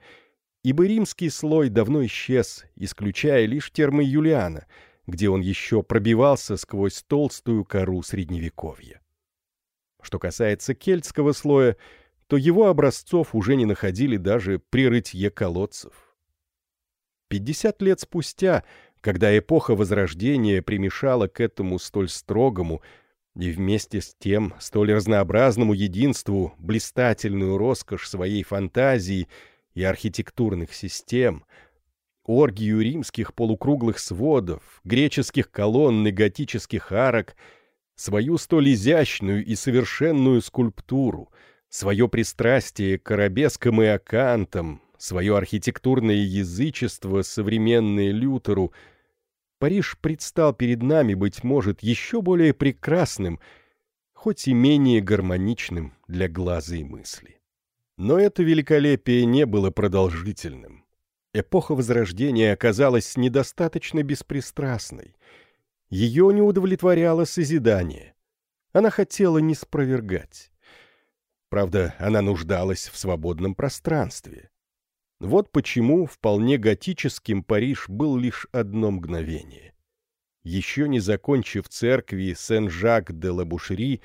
[SPEAKER 1] ибо римский слой давно исчез, исключая лишь термы Юлиана, где он еще пробивался сквозь толстую кору Средневековья. Что касается кельтского слоя, то его образцов уже не находили даже при рытье колодцев. Пятьдесят лет спустя, когда эпоха Возрождения примешала к этому столь строгому, и вместе с тем столь разнообразному единству блистательную роскошь своей фантазии и архитектурных систем, оргию римских полукруглых сводов, греческих колонн и готических арок, свою столь изящную и совершенную скульптуру, свое пристрастие к арабескам и акантам, свое архитектурное язычество, современное Лютеру — Париж предстал перед нами, быть может, еще более прекрасным, хоть и менее гармоничным для глаза и мысли. Но это великолепие не было продолжительным. Эпоха Возрождения оказалась недостаточно беспристрастной. Ее не удовлетворяло созидание. Она хотела не спровергать. Правда, она нуждалась в свободном пространстве. Вот почему вполне готическим Париж был лишь одно мгновение. Еще не закончив церкви Сен-Жак де Лабушери,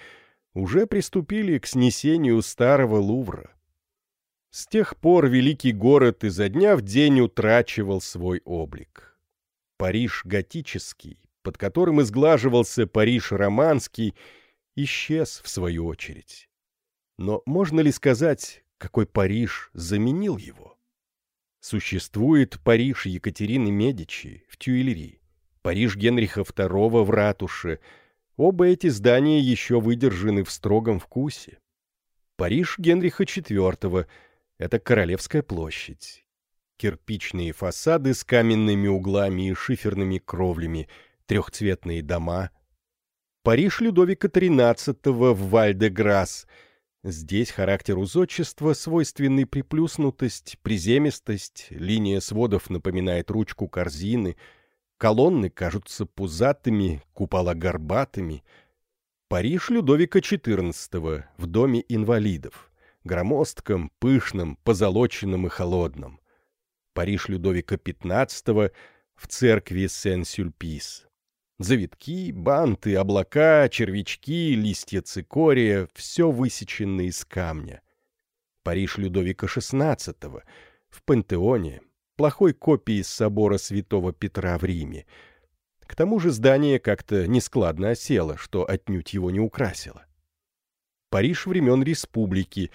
[SPEAKER 1] уже приступили к снесению старого Лувра. С тех пор великий город изо дня в день утрачивал свой облик. Париж готический, под которым изглаживался Париж романский, исчез в свою очередь. Но можно ли сказать, какой Париж заменил его? Существует Париж Екатерины Медичи в Тюильри, Париж Генриха II в ратуше. Оба эти здания еще выдержаны в строгом вкусе. Париж Генриха IV — это Королевская площадь. Кирпичные фасады с каменными углами и шиферными кровлями, трехцветные дома. Париж Людовика XIII в Вальде-Грасс. Здесь характеру зодчества свойственный приплюснутость, приземистость, линия сводов напоминает ручку корзины, колонны кажутся пузатыми, купола горбатыми. Париж Людовика XIV в доме инвалидов громоздком, пышным, позолоченным и холодным. Париж Людовика XV в церкви Сен-Сюльпис. Завитки, банты, облака, червячки, листья цикория — все высечено из камня. Париж Людовика XVI в Пантеоне, плохой копии собора святого Петра в Риме. К тому же здание как-то нескладно осело, что отнюдь его не украсило. Париж времен республики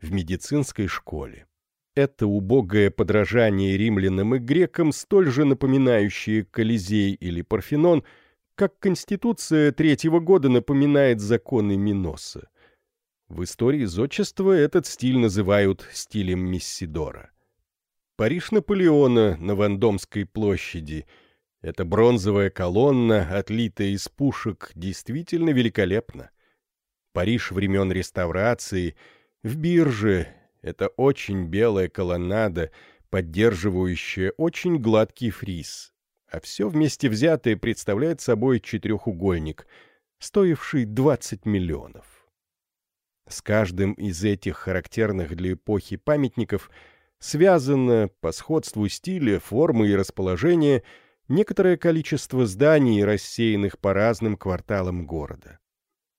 [SPEAKER 1] в медицинской школе. Это убогое подражание римлянам и грекам, столь же напоминающее Колизей или Парфенон, как Конституция третьего года напоминает законы Миноса. В истории зодчества этот стиль называют стилем Мессидора. Париж Наполеона на Вандомской площади — эта бронзовая колонна, отлитая из пушек, действительно великолепна. Париж времен реставрации в бирже — это очень белая колоннада, поддерживающая очень гладкий фриз, а все вместе взятое представляет собой четырехугольник, стоивший 20 миллионов. С каждым из этих характерных для эпохи памятников связано, по сходству стиля, формы и расположения, некоторое количество зданий, рассеянных по разным кварталам города.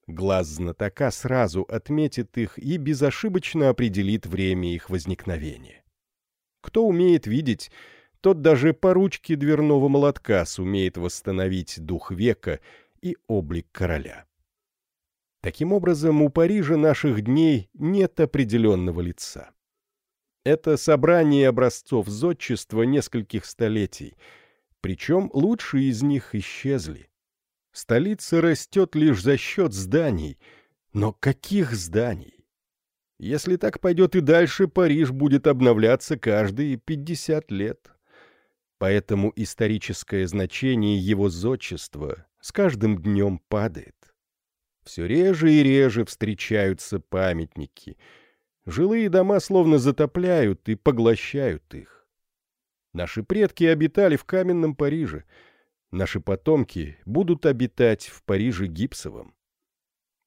[SPEAKER 1] Глаз знатока сразу отметит их и безошибочно определит время их возникновения. Кто умеет видеть, тот даже по ручке дверного молотка сумеет восстановить дух века и облик короля. Таким образом, у Парижа наших дней нет определенного лица. Это собрание образцов зодчества нескольких столетий, причем лучшие из них исчезли. Столица растет лишь за счет зданий. Но каких зданий? Если так пойдет и дальше, Париж будет обновляться каждые 50 лет. Поэтому историческое значение его зодчества с каждым днем падает. Все реже и реже встречаются памятники. Жилые дома словно затопляют и поглощают их. Наши предки обитали в каменном Париже — Наши потомки будут обитать в Париже гипсовом.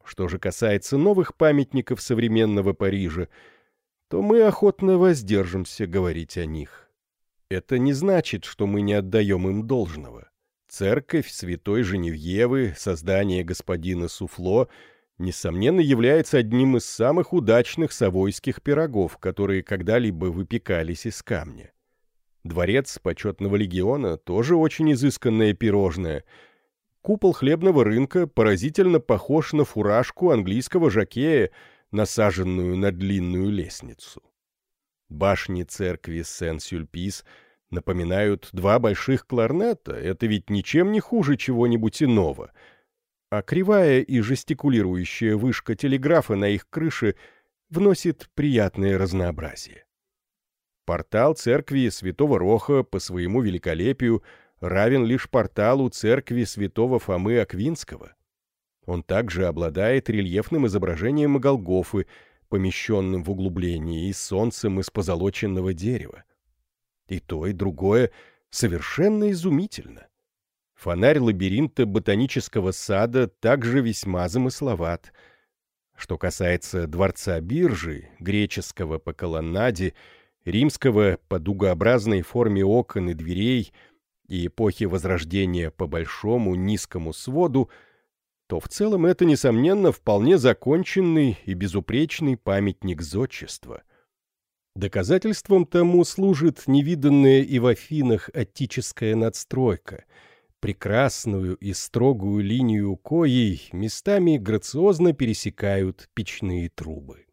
[SPEAKER 1] Что же касается новых памятников современного Парижа, то мы охотно воздержимся говорить о них. Это не значит, что мы не отдаем им должного. Церковь Святой Женевьевы, создание господина Суфло, несомненно, является одним из самых удачных совойских пирогов, которые когда-либо выпекались из камня. Дворец почетного легиона тоже очень изысканное пирожное. Купол хлебного рынка поразительно похож на фуражку английского жакея, насаженную на длинную лестницу. Башни церкви Сен-Сюльпис напоминают два больших кларнета, это ведь ничем не хуже чего-нибудь иного. А кривая и жестикулирующая вышка телеграфа на их крыше вносит приятное разнообразие. Портал церкви Святого Роха по своему великолепию равен лишь порталу церкви Святого Фомы Аквинского. Он также обладает рельефным изображением Голгофы, помещенным в углублении, и солнцем из позолоченного дерева. И то, и другое совершенно изумительно. Фонарь лабиринта ботанического сада также весьма замысловат. Что касается дворца биржи, греческого по колоннаде, римского по дугообразной форме окон и дверей и эпохи Возрождения по большому низкому своду, то в целом это, несомненно, вполне законченный и безупречный памятник зодчества. Доказательством тому служит невиданная и в Афинах аттическая надстройка, прекрасную и строгую линию коей местами грациозно пересекают печные трубы.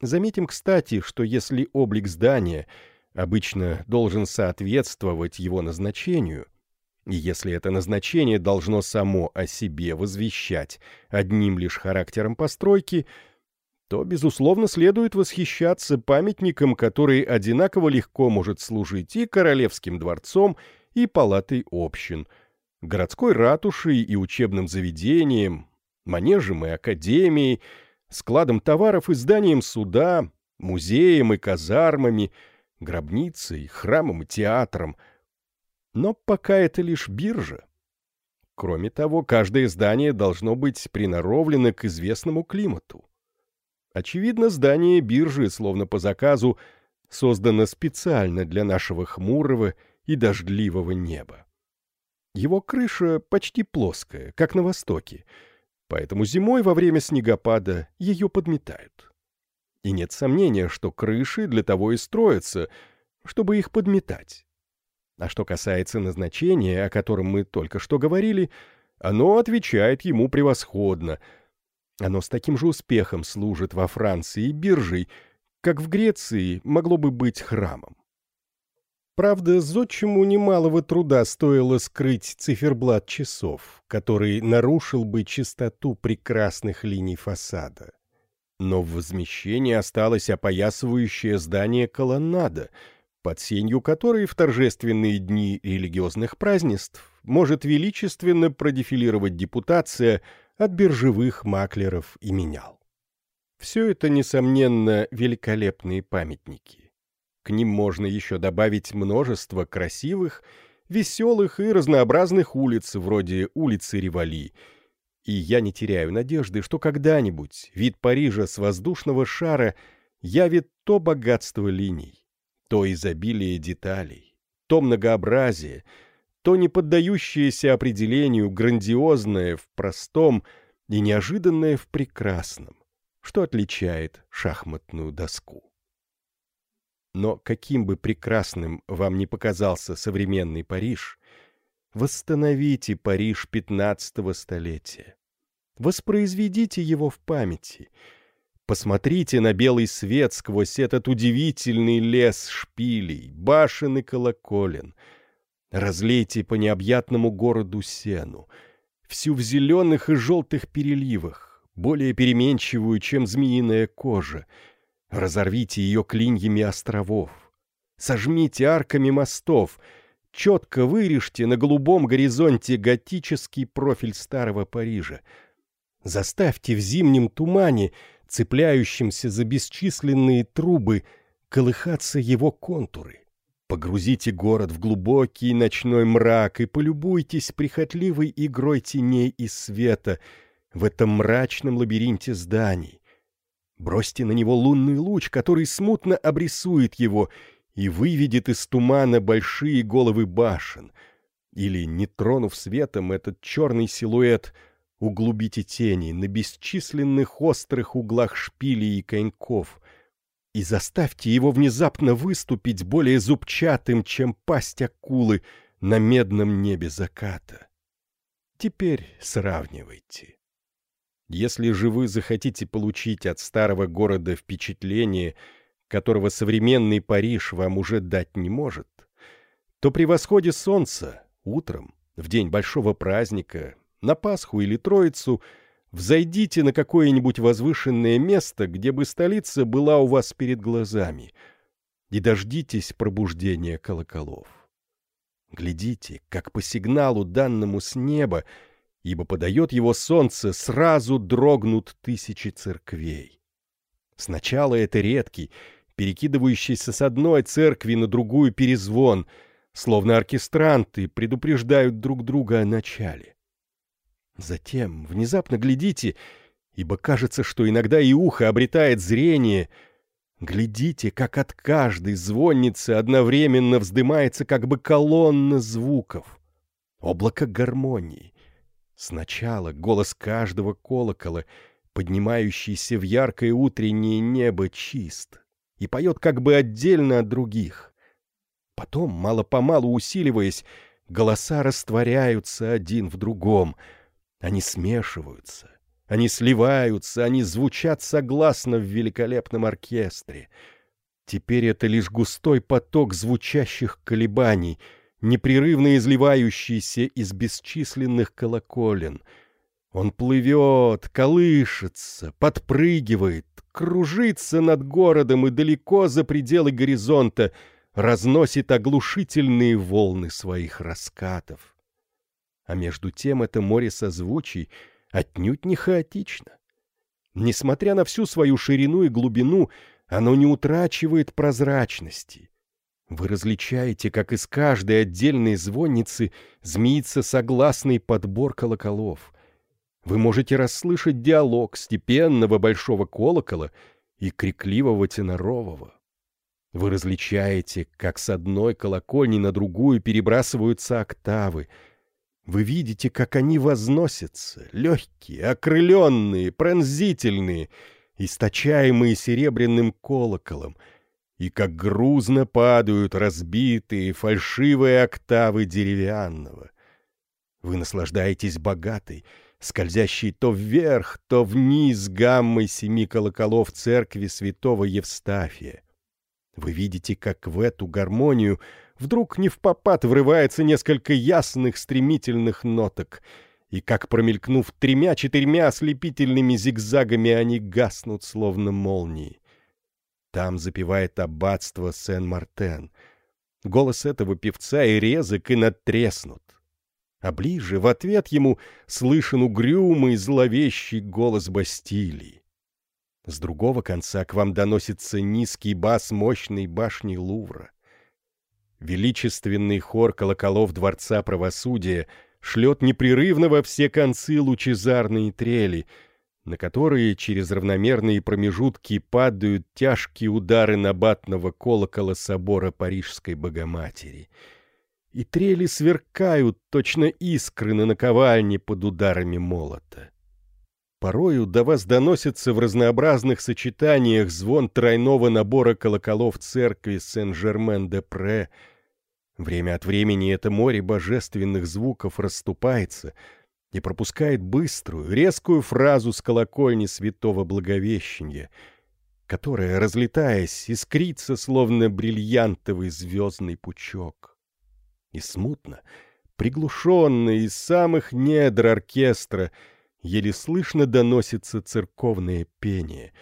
[SPEAKER 1] Заметим, кстати, что если облик здания обычно должен соответствовать его назначению – и если это назначение должно само о себе возвещать одним лишь характером постройки, то, безусловно, следует восхищаться памятником, который одинаково легко может служить и королевским дворцом, и палатой общин, городской ратушей и учебным заведением, манежем и академией, складом товаров и зданием суда, музеем и казармами, гробницей, храмом и театром — но пока это лишь биржа. Кроме того, каждое здание должно быть приноровлено к известному климату. Очевидно, здание биржи, словно по заказу, создано специально для нашего хмурого и дождливого неба. Его крыша почти плоская, как на востоке, поэтому зимой во время снегопада ее подметают. И нет сомнения, что крыши для того и строятся, чтобы их подметать. А что касается назначения, о котором мы только что говорили, оно отвечает ему превосходно. Оно с таким же успехом служит во Франции биржей, как в Греции могло бы быть храмом. Правда, зодчему немалого труда стоило скрыть циферблат часов, который нарушил бы чистоту прекрасных линий фасада. Но в возмещении осталось опоясывающее здание колоннада — под сенью которой в торжественные дни религиозных празднеств может величественно продефилировать депутация от биржевых маклеров и менял. Все это, несомненно, великолепные памятники. К ним можно еще добавить множество красивых, веселых и разнообразных улиц, вроде улицы Ревали, и я не теряю надежды, что когда-нибудь вид Парижа с воздушного шара явит то богатство линий, то изобилие деталей, то многообразие, то не поддающееся определению грандиозное в простом и неожиданное в прекрасном, что отличает шахматную доску. Но каким бы прекрасным вам ни показался современный Париж, восстановите Париж пятнадцатого столетия, воспроизведите его в памяти — Посмотрите на белый свет сквозь этот удивительный лес шпилей, башен и колоколен. Разлейте по необъятному городу сену, всю в зеленых и желтых переливах, более переменчивую, чем змеиная кожа. Разорвите ее клиньями островов. Сожмите арками мостов. Четко вырежьте на голубом горизонте готический профиль старого Парижа. Заставьте в зимнем тумане — цепляющимся за бесчисленные трубы, колыхаться его контуры. Погрузите город в глубокий ночной мрак и полюбуйтесь прихотливой игрой теней и света в этом мрачном лабиринте зданий. Бросьте на него лунный луч, который смутно обрисует его и выведет из тумана большие головы башен, или, не тронув светом этот черный силуэт — Углубите тени на бесчисленных острых углах шпилей и коньков и заставьте его внезапно выступить более зубчатым, чем пасть акулы на медном небе заката. Теперь сравнивайте. Если же вы захотите получить от старого города впечатление, которого современный Париж вам уже дать не может, то при восходе солнца, утром, в день большого праздника, на Пасху или Троицу взойдите на какое-нибудь возвышенное место, где бы столица была у вас перед глазами, и дождитесь пробуждения колоколов. Глядите, как по сигналу, данному с неба, ибо подает его солнце, сразу дрогнут тысячи церквей. Сначала это редкий, перекидывающийся с одной церкви на другую перезвон, словно оркестранты предупреждают друг друга о начале. Затем, внезапно глядите, ибо кажется, что иногда и ухо обретает зрение. Глядите, как от каждой звонницы одновременно вздымается как бы колонна звуков. Облако гармонии. Сначала голос каждого колокола, поднимающийся в яркое утреннее небо, чист и поет как бы отдельно от других. Потом, мало-помалу усиливаясь, голоса растворяются один в другом. Они смешиваются, они сливаются, они звучат согласно в великолепном оркестре. Теперь это лишь густой поток звучащих колебаний — непрерывно изливающийся из бесчисленных колоколен. Он плывет, колышется, подпрыгивает, кружится над городом и далеко за пределы горизонта разносит оглушительные волны своих раскатов. А между тем это море созвучий отнюдь не хаотично. Несмотря на всю свою ширину и глубину, оно не утрачивает прозрачности — вы различаете, как из каждой отдельной звонницы змеится согласный подбор колоколов. Вы можете расслышать диалог степенного большого колокола и крикливого тенорового. Вы различаете, как с одной колокольни на другую перебрасываются октавы. Вы видите, как они возносятся, легкие, окрыленные, пронзительные, источаемые серебряным колоколом — и как грузно падают разбитые фальшивые октавы деревянного. Вы наслаждаетесь богатой, скользящей то вверх, то вниз гаммой семи колоколов церкви святого Евстафия. Вы видите, как в эту гармонию вдруг не в попад врывается несколько ясных стремительных ноток, и как, промелькнув тремя-четырьмя ослепительными зигзагами, они гаснут, словно молнии. Там запевает аббатство Сен-Мартен. Голос этого певца и резок, и надтреснут. А ближе, в ответ ему, слышен угрюмый, зловещий голос Бастилии. С другого конца к вам доносится низкий бас мощной башни Лувра. Величественный хор колоколов Дворца Правосудия шлет непрерывно во все концы лучезарные трели — на которые через равномерные промежутки падают тяжкие удары набатного колокола собора Парижской Богоматери. И трели сверкают, точно искры на наковальне под ударами молота. Порою до вас доносится в разнообразных сочетаниях звон тройного набора колоколов церкви Сен-Жермен-де-Пре. Время от времени это море божественных звуков расступается — и пропускает быструю, резкую фразу с колокольни святого Благовещения, которая, разлетаясь, искрится, словно бриллиантовый звездный пучок. И смутно, приглушенно из самых недр оркестра, еле слышно доносится церковное пение,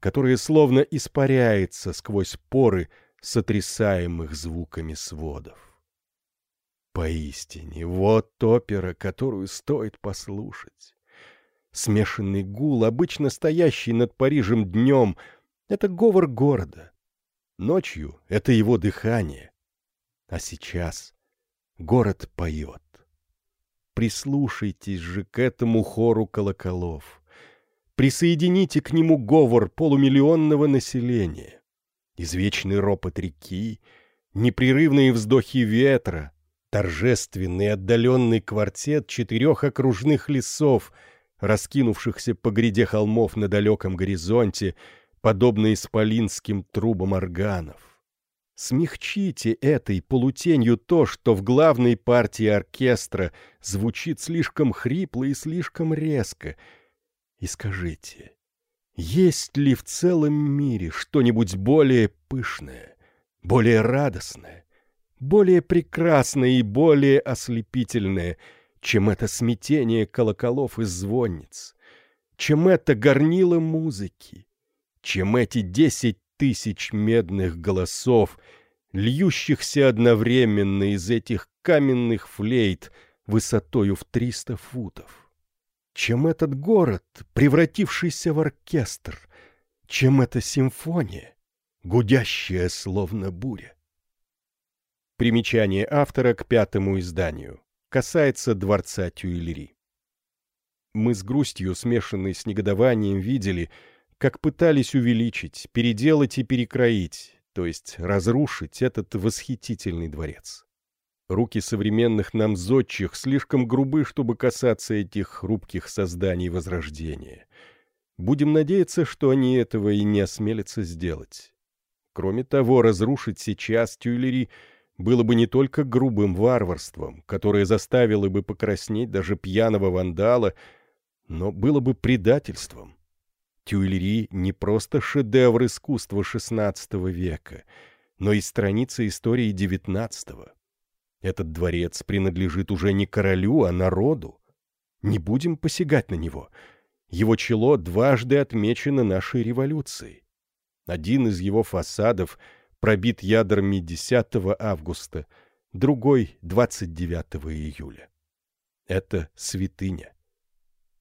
[SPEAKER 1] которое словно испаряется сквозь поры сотрясаемых звуками сводов. Поистине, вот опера, которую стоит послушать. Смешанный гул, обычно стоящий над Парижем днем, — это говор города. Ночью — это его дыхание. А сейчас город поет. Прислушайтесь же к этому хору колоколов. Присоедините к нему говор полумиллионного населения. Извечный ропот реки, непрерывные вздохи ветра, торжественный отдаленный квартет четырех окружных лесов, раскинувшихся по гряде холмов на далеком горизонте, подобно исполинским трубам органов. Смягчите этой полутенью то, что в главной партии оркестра звучит слишком хрипло и слишком резко, и скажите, есть ли в целом мире что-нибудь более пышное, более радостное, более прекрасное и более ослепительное, чем это смятение колоколов и звонниц, чем это горнило музыки, чем эти десять тысяч медных голосов, льющихся одновременно из этих каменных флейт высотою в триста футов. Чем этот город, превратившийся в оркестр, чем эта симфония, гудящая словно буря. Примечание автора к пятому изданию. Касается дворца Тюильри. Мы с грустью, смешанной с негодованием, видели, как пытались увеличить, переделать и перекроить, то есть разрушить этот восхитительный дворец. Руки современных нам зодчих слишком грубы, чтобы касаться этих хрупких созданий Возрождения. Будем надеяться, что они этого и не осмелятся сделать. Кроме того, разрушить сейчас Тюильри было бы не только грубым варварством, которое заставило бы покраснеть даже пьяного вандала, но было бы предательством. Тюильри не просто шедевр искусства XVI века, но и страница истории XIX. Этот дворец принадлежит уже не королю, а народу. Не будем посягать на него. Его чело дважды отмечено нашей революцией. Один из его фасадов пробит ядрами 10 августа, другой — 29 июля. Это святыня.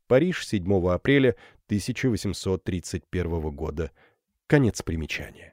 [SPEAKER 1] Париж, 7 апреля 1831 года. Конец примечания.